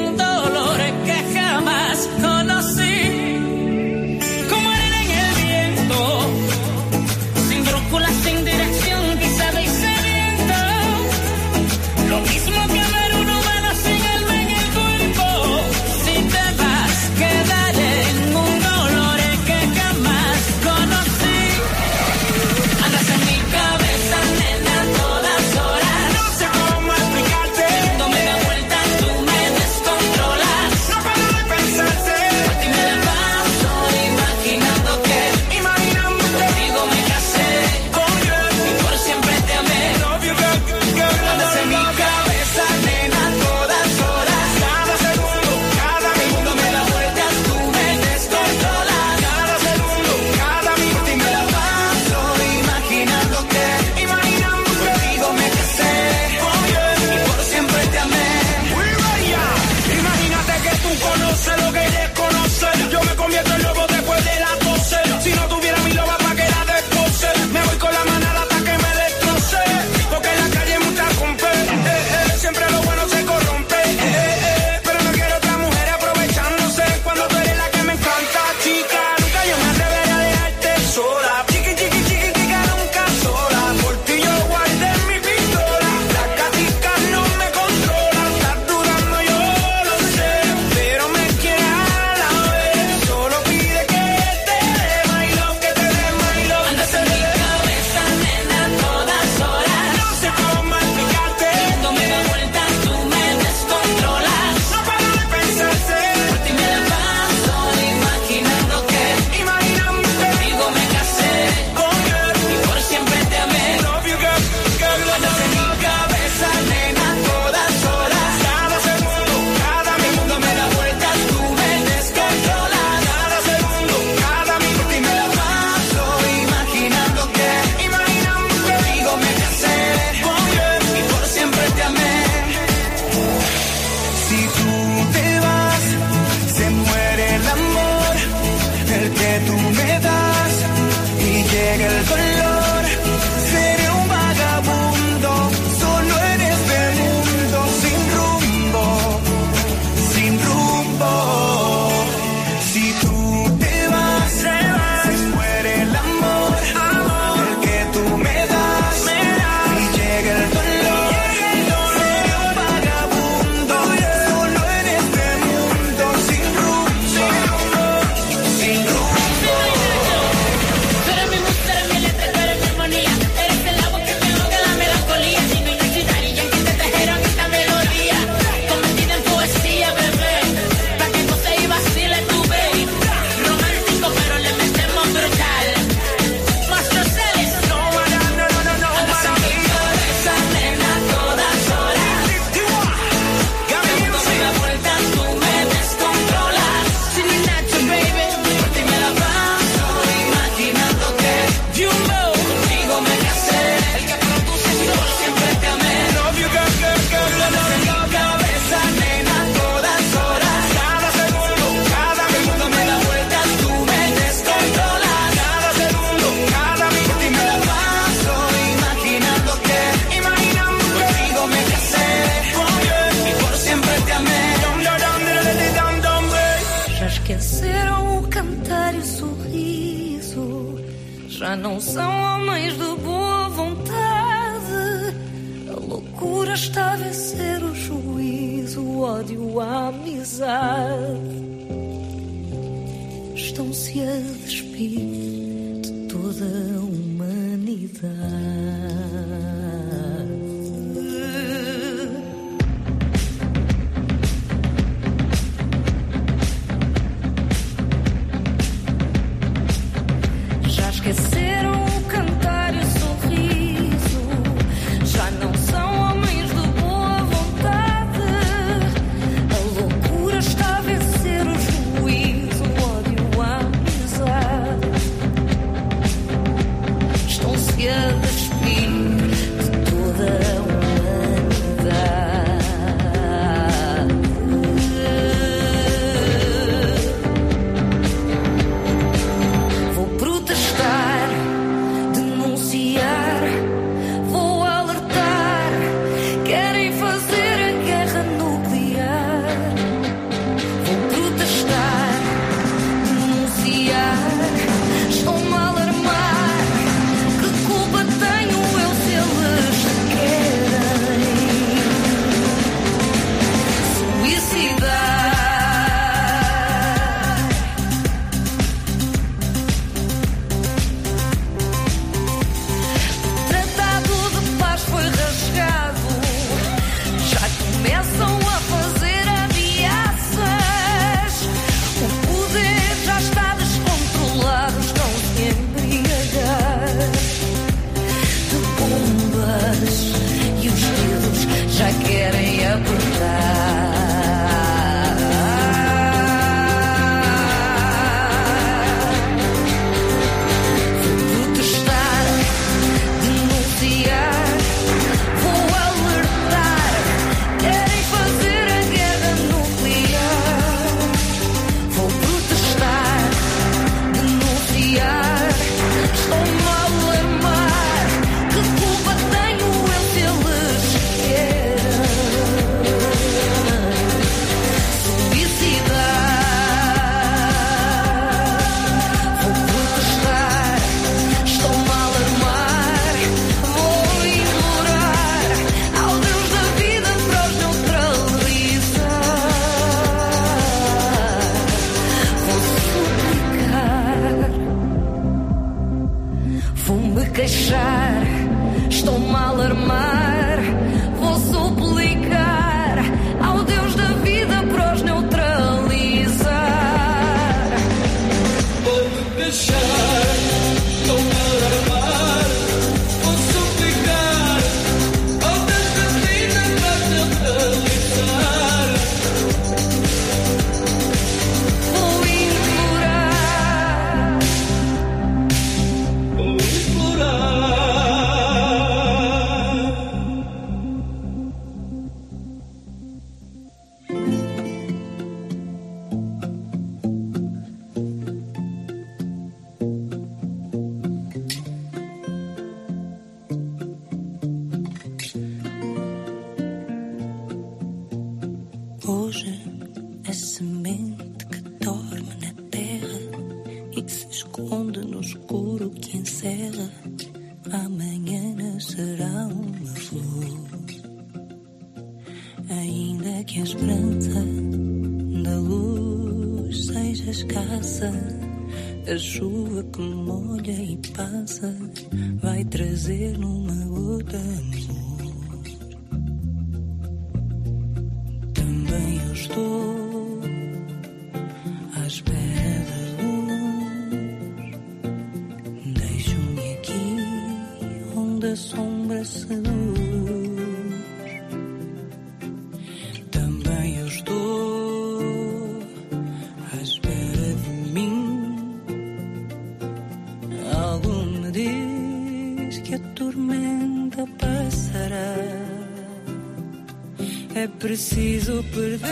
é preciso perder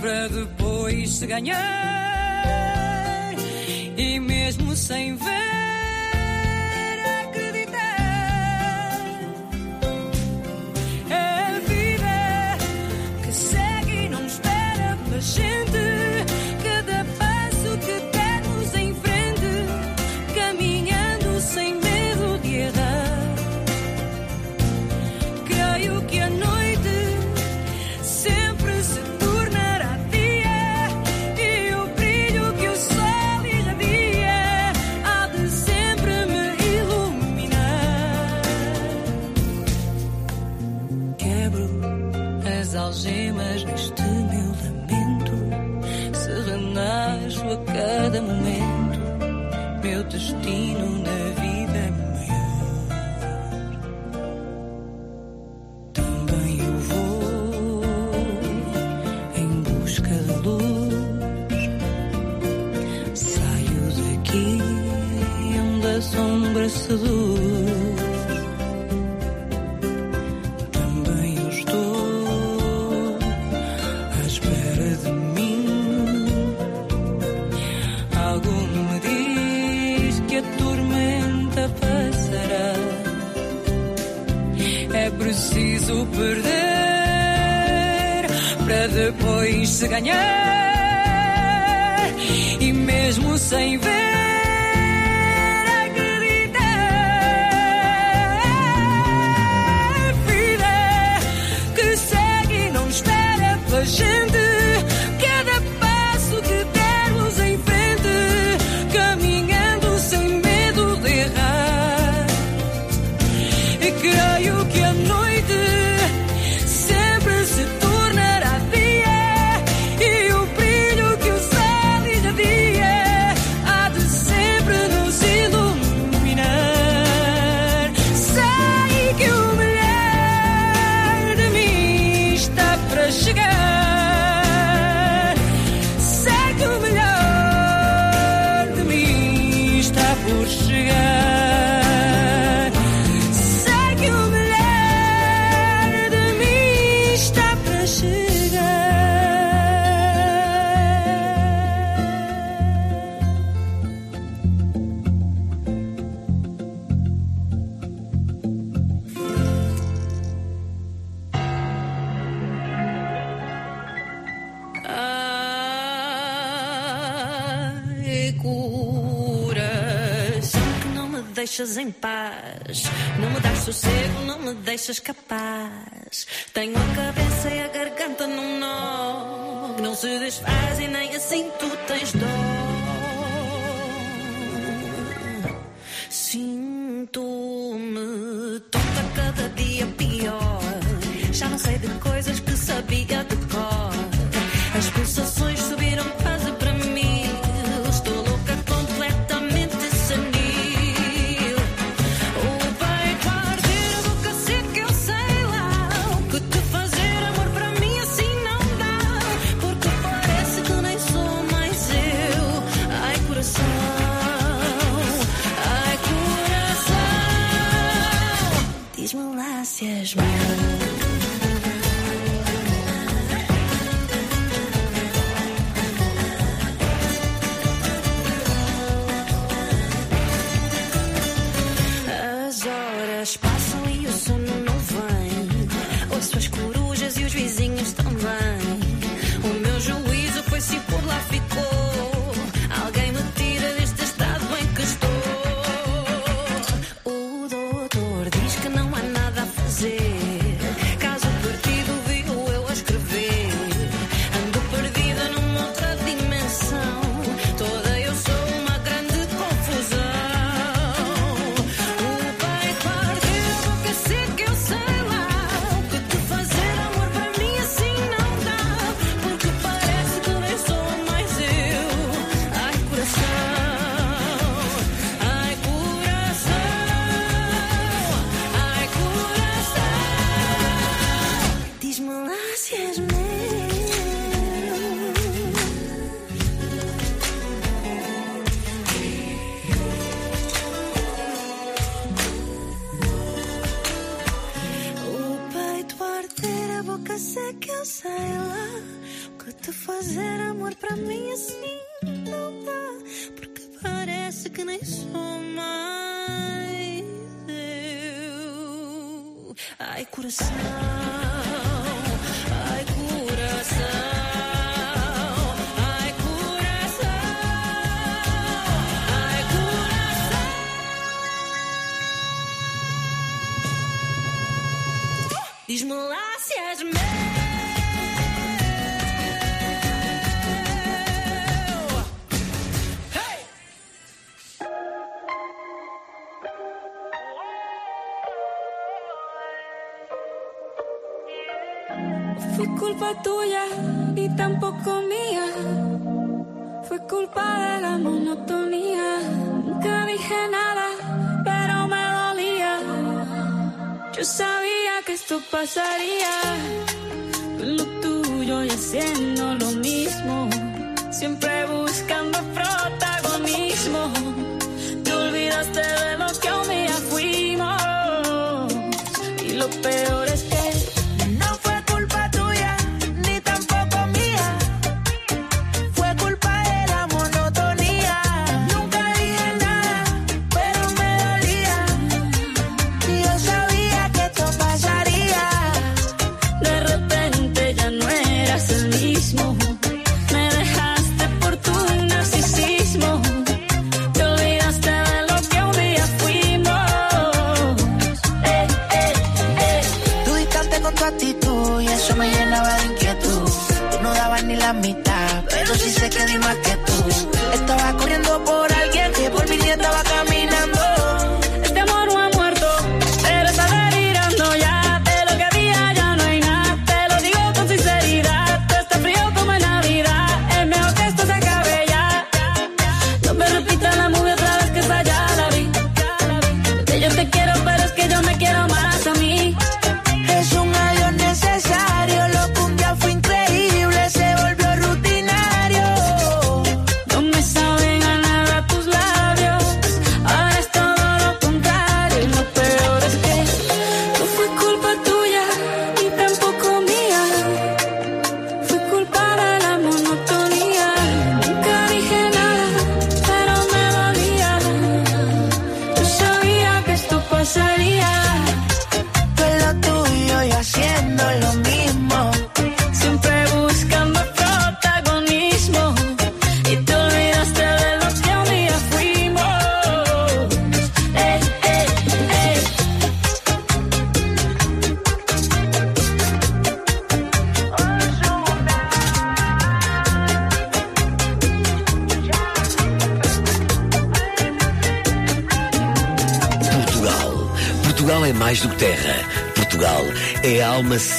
para depois se ganhar. E mesmo sem ver. se ganhar. E mesmo sem ver. deixas em paz. Não me dás sossego, não me deixas capaz. Tenho a cabeça e a garganta num nó. Que não se desfaz e nem assim tu tens dó. Sinto-me toda cada dia pior. Já não sei
Fue culpa tuya y tampoco mía. Fue culpa de la monotonía. Nunca dije nada, pero me dolía. Yo sabía que esto pasaría. Con lo tuyo y haciendo lo mismo. Siempre buscando protagonismo. Te olvidaste de lo que un día fuimos. Y lo peor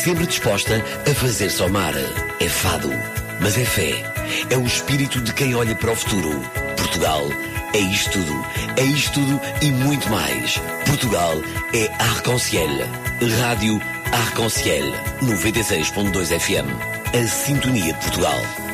sempre disposta a fazer somar. É fado, mas é fé. É o espírito de quem olha para o futuro. Portugal é isto tudo. É isto tudo e muito mais. Portugal é Arc-en-Ciel. Rádio Arc-en-Ciel. 96.2 FM. A Sintonia de Portugal.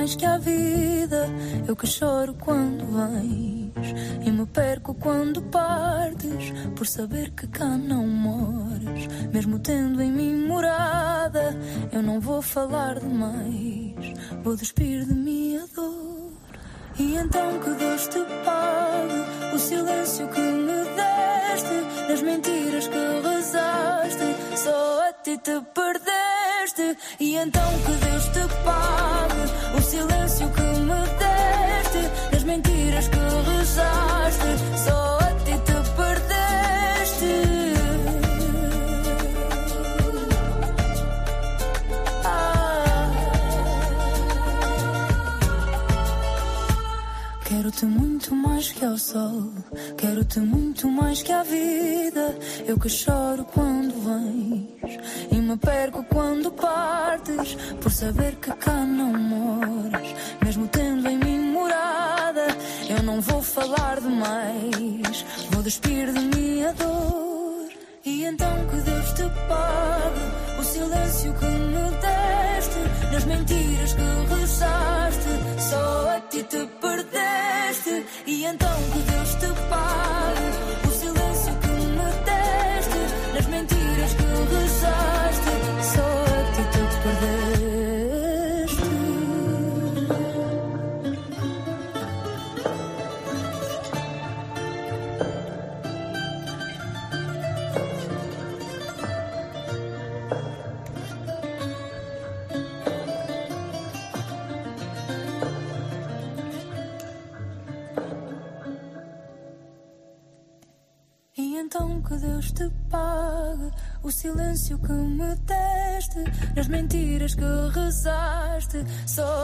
mais que a vida. Eu que choro quando vens e me perco quando partes, por saber que cá não moras. Mesmo tendo em mim morada, eu não vou falar demais. Vou despir de mim a dor. E então que Deus te pague o silêncio que me deste, nas mentiras que rezaste, só a ti te perdeste. E então que Deus ao sol. Quero-te muito mais que a vida. Eu que choro quando vens e me perco quando partes por saber rezaste, só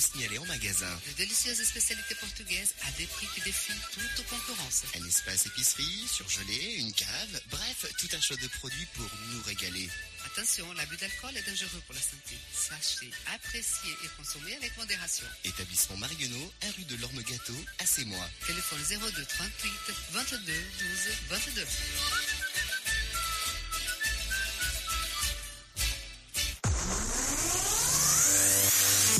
signalés en magasin.
De délicieuses spécialités portugaises à des prix qui défient toute concurrence.
Un espace épicerie, surgelé, une cave, bref, tout un choix de produits pour nous régaler.
Attention, l'abus d'alcool est dangereux pour la santé. Sachez apprécier et consommer avec modération.
Établissement Marionneau, un rue de l'Orme Gâteau, à mois.
Téléphone 02 38 22 12 22.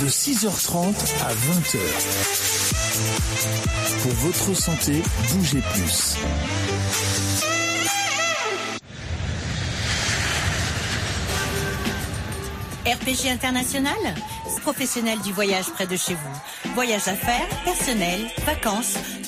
de 6h30 à 20h. Pour votre santé, bougez plus.
RPG International, professionnel du voyage près de chez vous. Voyage d'affaires, personnel, vacances,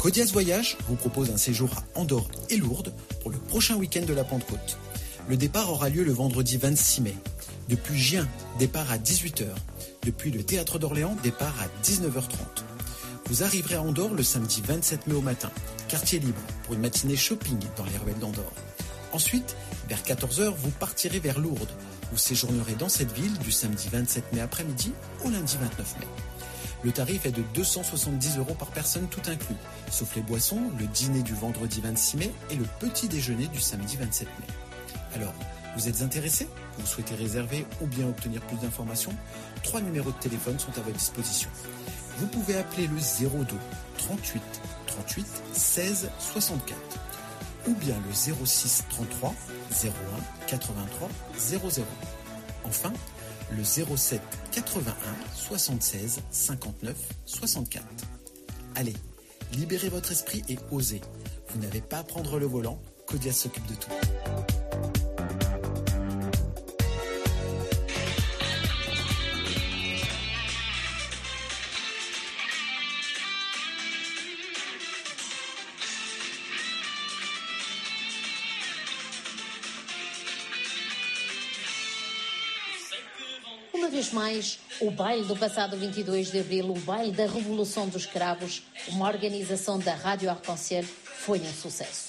Codias Voyage vous propose un séjour à Andorre et Lourdes pour le prochain week-end de la Pentecôte. Le départ aura lieu le vendredi 26 mai. Depuis Gien, départ à 18h. Depuis le Théâtre d'Orléans, départ à 19h30. Vous arriverez à Andorre le samedi 27 mai au matin, quartier libre, pour une matinée shopping dans les ruelles d'Andorre. Ensuite, vers 14h, vous partirez vers Lourdes. Vous séjournerez dans cette ville du samedi 27 mai après-midi au lundi 29 mai. Le tarif est de 270 euros par personne tout inclus, sauf les boissons, le dîner du vendredi 26 mai et le petit déjeuner du samedi 27 mai. Alors, vous êtes intéressé? Vous souhaitez réserver ou bien obtenir plus d'informations? Trois numéros de téléphone sont à votre disposition. Vous pouvez appeler le 02 38 38 16 64 ou bien le 06 33 01 83 00. Enfin, le 07 81 76 59 64. Allez, libérez votre esprit et osez. Vous n'avez pas à prendre le volant, Codias s'occupe de tout.
Vez mais, o baile do passado 22 de abril, o baile da Revolução dos Cravos, uma organização da Rádio Arconciel, foi um sucesso.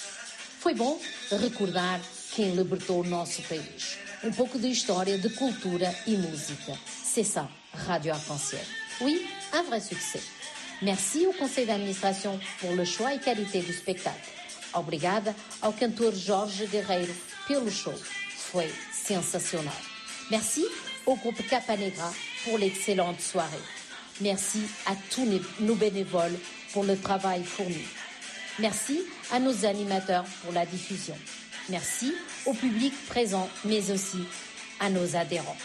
Foi bom recordar quem libertou o nosso país. Um pouco de história, de cultura e música. C'est ça, Rádio Arc-en-Ciel. Oui, un vrai succès. Merci au conseil d'administration pour le choix et qualité du spectacle. Obrigada ao cantor Jorge Guerreiro pelo show. Foi sensacional. Merci au groupe Capa Negra pour l'excellente soirée. Merci à tous nos bénévoles pour le travail fourni. Merci à nos animateurs pour la diffusion. Merci au public présent, mais aussi à nos adhérents.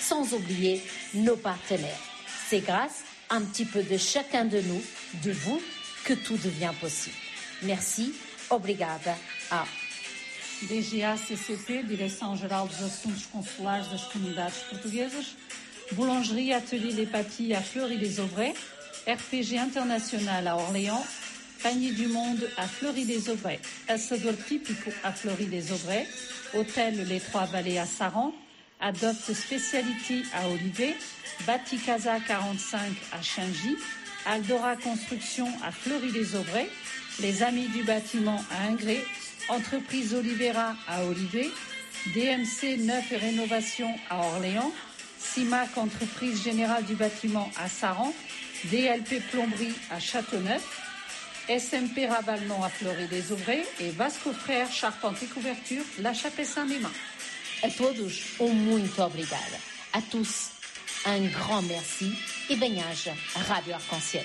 Sans oublier nos partenaires. C'est grâce à un petit peu de chacun de nous, de vous, que tout devient possible. Merci, obrigada a
DGA-CCP, Direção-Geral dos Assuntos Consulares das Comunidades Portuguesas, Boulangerie Atelier Les Papilles à Fleury-les-Aubrais, RPG International à Orléans, Panier du Monde à Fleury-les-Aubrais, Assador Típico à Fleury-les-Aubrais, Hôtel Les Trois Vallées à Saran, Adopt Speciality à Olivet, Baticasa 45 à Chingy, Aldora Construction à Fleury-les-Aubrais, Les Amis du Bâtiment à Ingré, Entreprise Olivera à Olivet, DMC Neuf et Rénovation à Orléans, CIMAC Entreprise Générale du Bâtiment à Saran, DLP Plomberie à Châteauneuf, SMP Ravalement à Fleury-les-Aubrais et Vasco Frères Charpente et Couverture La Chapelle-Saint-Mémin.
A todos. A tous, un grand merci e bem-aja à Rádio Arc-en-Ciel.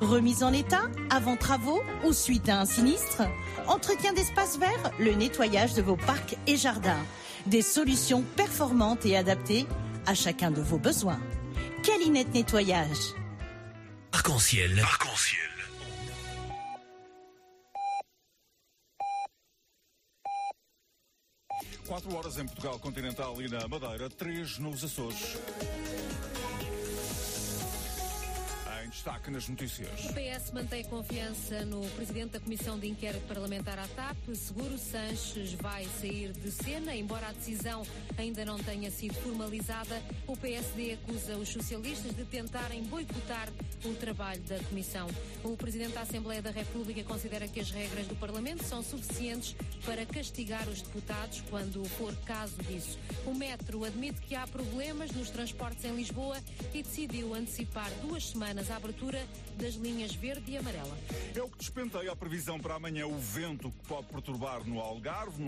Remise en état, avant travaux ou suite à un sinistre? Entretien d'espaces verts, le nettoyage de vos parcs et jardins. Des solutions performantes et adaptées à chacun de vos besoins. Calinette Nettoyage.
Arc-en-ciel.
Arc-en-ciel.
Quatro horas em Portugal Continental e na Madeira, três nos Açores. Destaque nas notícias.
O PS mantém confiança no presidente da Comissão de Inquérito Parlamentar à TAP. Seguro Sanches vai sair de cena, embora a decisão ainda não tenha sido formalizada. O PSD acusa os socialistas de tentarem boicotar o trabalho da Comissão. O presidente da Assembleia da República considera que as regras do Parlamento são suficientes para castigar os deputados quando for caso disso. O Metro admite que há problemas nos transportes em Lisboa e decidiu antecipar duas semanas a das linhas verde e amarela.
É o que despenteia a previsão para amanhã. O vento que pode perturbar no Algarve, no